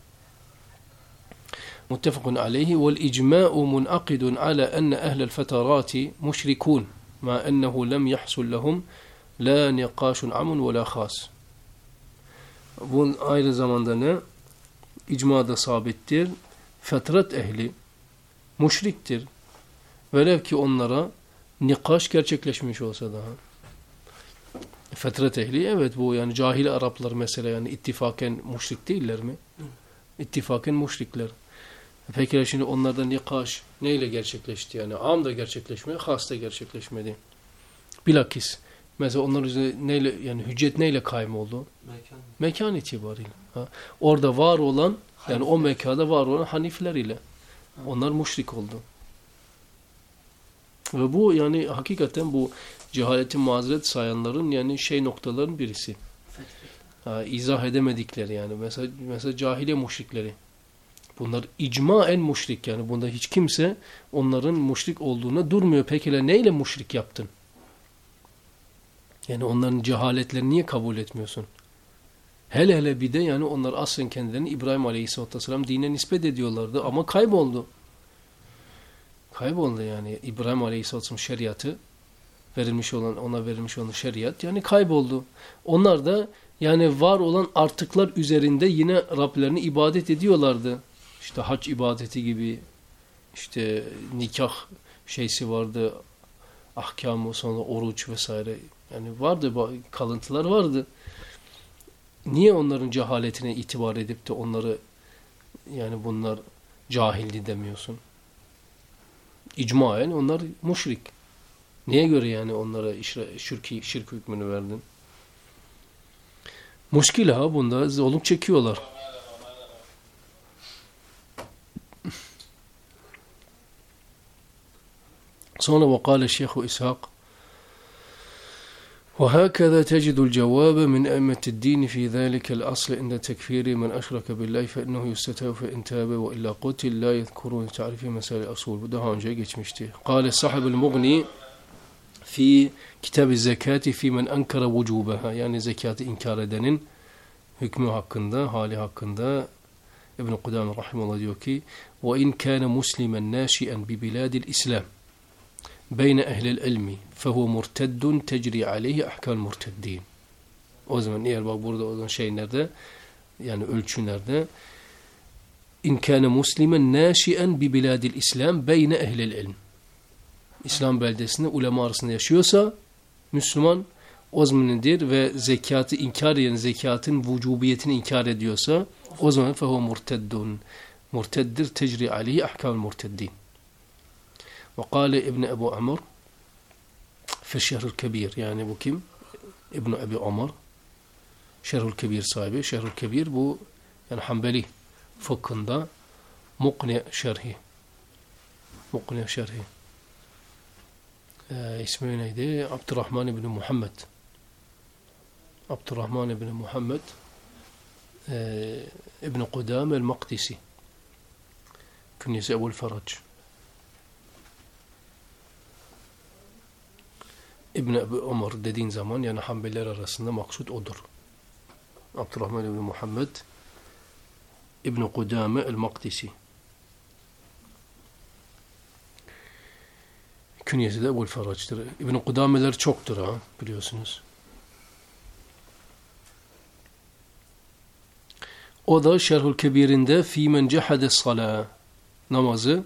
Muttefakun aleyhi vel icma'u munakidun ala enne ehlel fetarati müşrikun ma ennehu lem yahsul lehum la niqaşun amun ve la khas. Bunun aynı zamanda ne? İcma da sabittir. Fetrat ehli müşriktir. Velev ki onlara nikaş gerçekleşmiş olsa daha. Fetret ehli evet bu yani cahil Araplar mesela yani ittifaken müşrik değiller mi? İttifaken müşrikler. Peki şimdi onlarda nikaş neyle gerçekleşti yani? Am da gerçekleşmedi, has da gerçekleşmedi. Bilakis mesela onlar üzerine neyle yani hüccet neyle kaym oldu? Mekan. Mekan itibariyle. Ha. Orada var olan yani o mekada var olan Hanifler ile. Onlar müşrik oldu. Ve bu yani hakikaten bu cehaletin mazeret sayanların yani şey noktaların birisi. Ha, izah edemedikleri yani. Mesela, mesela cahiliye müşrikleri. Bunlar icmaen müşrik yani. Bunda hiç kimse onların müşrik olduğuna durmuyor. Peki neyle müşrik yaptın? Yani onların cehaletlerini niye kabul etmiyorsun? Hele hele bir de yani onlar aslen kendilerini İbrahim Aleyhisselatü Vesselam dine nispet ediyorlardı ama kayboldu. Kayboldu yani İbrahim Aleyhisselatü Vesselam şeriatı verilmiş olan ona verilmiş olan şeriat yani kayboldu. Onlar da yani var olan artıklar üzerinde yine Rablerini ibadet ediyorlardı. İşte hac ibadeti gibi işte nikah şeysi vardı ahkamı sonra oruç vesaire yani vardı kalıntılar vardı. Niye onların cehaletine itibar edip de onları yani bunlar cahildi demiyorsun? icmaen onlar müşrik. Niye göre yani onlara şirki, şirk hükmünü verdin? Muşkil ha bunda olup çekiyorlar. Sonra ve kâle Şeyhu İshak وهكذا تجد الجواب من أئمة الدين في ذلك الأصل إن تكفير من أشرك بالله فإنه يستتاب فإن تاب وإلا قتل لا يذكرون تعريف مسائل الأصول. بدها عن مشتي. قال صاحب المغني في كتاب الزكاة في من أنكر وجوبها يعني زكاة إنكار دنين hükmü hakkında, hali hakkında İbn-i Kudam Rahimullah diyor ki وَاِنْ كَانَ مُسْلِمًا نَاشِئًا بِبِلَادِ الْاِسْلَامِ بَيْنَ اَهْلِ العلم fehu murteddun tecri aleyhi ahkam murteddin." O zaman eğer bak burada o zaman şey nerede? Yani ölçü nerede? İn kana muslimen nashi'an bi biladil İslam beyne ehlil ilm. İslam beldesinde ulema arasında yaşıyorsa Müslüman o zaman nedir ve zekatı inkar eden zekatın vücubiyetini inkar ediyorsa o zaman fehu murteddun murteddir tecri aleyhi ahkam murteddin ve kâle İbni Ebu Amr fi şehrül kebir yani bu kim? İbni Ebu Amr şerhül kebir sahibi şerhül kebir bu yani Hanbeli fıkhında mukni şerhi mukni şerhi ee, ismi neydi? Abdurrahman ibn Muhammed. Abdurrahman ibn Muhammed e, İbn Kudame el-Makdisi. Künyesi Ebu'l İbn Ebu Ömer dediğin zaman yani Hanbeliler arasında maksut odur. Abdurrahman İbni Muhammed İbn Kudame el-Makdisi. Künyesi de Ebu'l Farac'tır. İbn Kudameler çoktur ha biliyorsunuz. O da Şerhül Kebir'inde fîmen cehade salâ namazı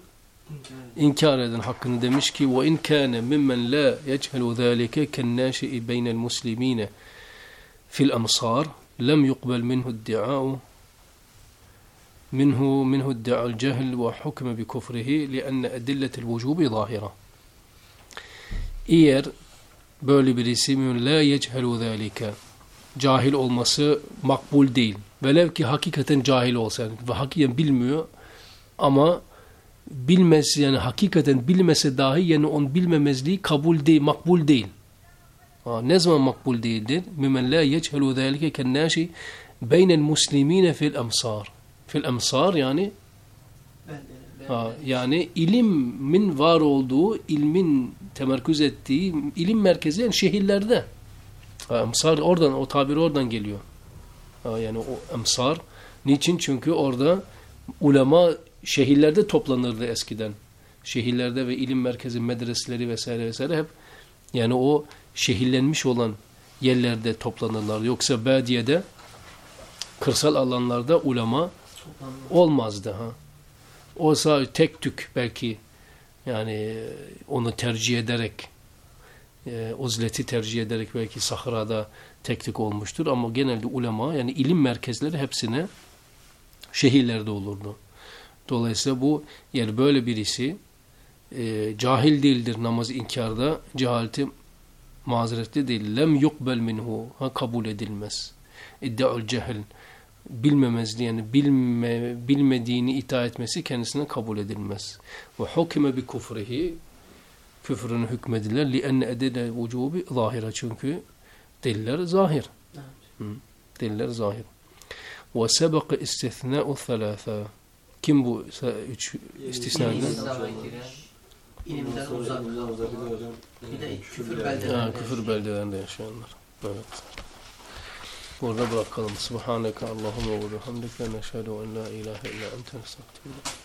inkar eden hakkını demiş ki ve in kana mimmen la yechelu zalika ken naşi beynel muslimin fil amsar lem yuqbal minhu iddia'u minhu minhu iddia'ul cehl ve hukme bi kufrihi lianne edilletel vücubi zahira eğer böyle birisi mümin la yechelu zalika cahil olması makbul değil. Velev ki hakikaten cahil olsa yani, ve hakikaten bilmiyor ama bilmez yani hakikaten bilmese dahi yani onun bilmemezliği kabul değil, makbul değil. Ha, ne zaman makbul değildir? Mümen la yechelu zâlike kennâşi beynel muslimine fil emsar. Fil emsar yani ha, yani ilimin var olduğu, ilmin temerküz ettiği ilim merkezi yani şehirlerde. Ha, emsar oradan, o tabir oradan geliyor. Ha, yani o emsar. Niçin? Çünkü orada ulema şehirlerde toplanırdı eskiden. Şehirlerde ve ilim merkezi medreseleri vesaire vesaire hep yani o şehirlenmiş olan yerlerde toplanırlar. Yoksa badiyede kırsal alanlarda ulema olmazdı. Ha. O sadece tek tük belki yani onu tercih ederek e, uzleti tercih ederek belki sahrada tek tük olmuştur ama genelde ulema yani ilim merkezleri hepsine şehirlerde olurdu. Dolayısıyla bu yani böyle birisi e, cahil değildir namaz inkarda cehaleti mazeretli değil. Lem yukbel minhu ha kabul edilmez. İddiaül cehil bilmemezliği yani bilme, bilmediğini itaat etmesi kendisine kabul edilmez. Ve hukime bi kufrihi küfrünü hükmediler. Li enne edele vücubi zahira çünkü deliller zahir. Hı, deliller zahir. Ve sebeke istithna'u thalâthâ kim bu üç istisna eden? İlimden uzak. Bir de hocam. Bir de küfür beldelerinde. Ha, küfür beldelerinde yaşayanlar. Evet. Burada bırakalım. Subhaneke Allahümme ve bihamdike neşhedü en la ilahe illa ente nestağfiruke.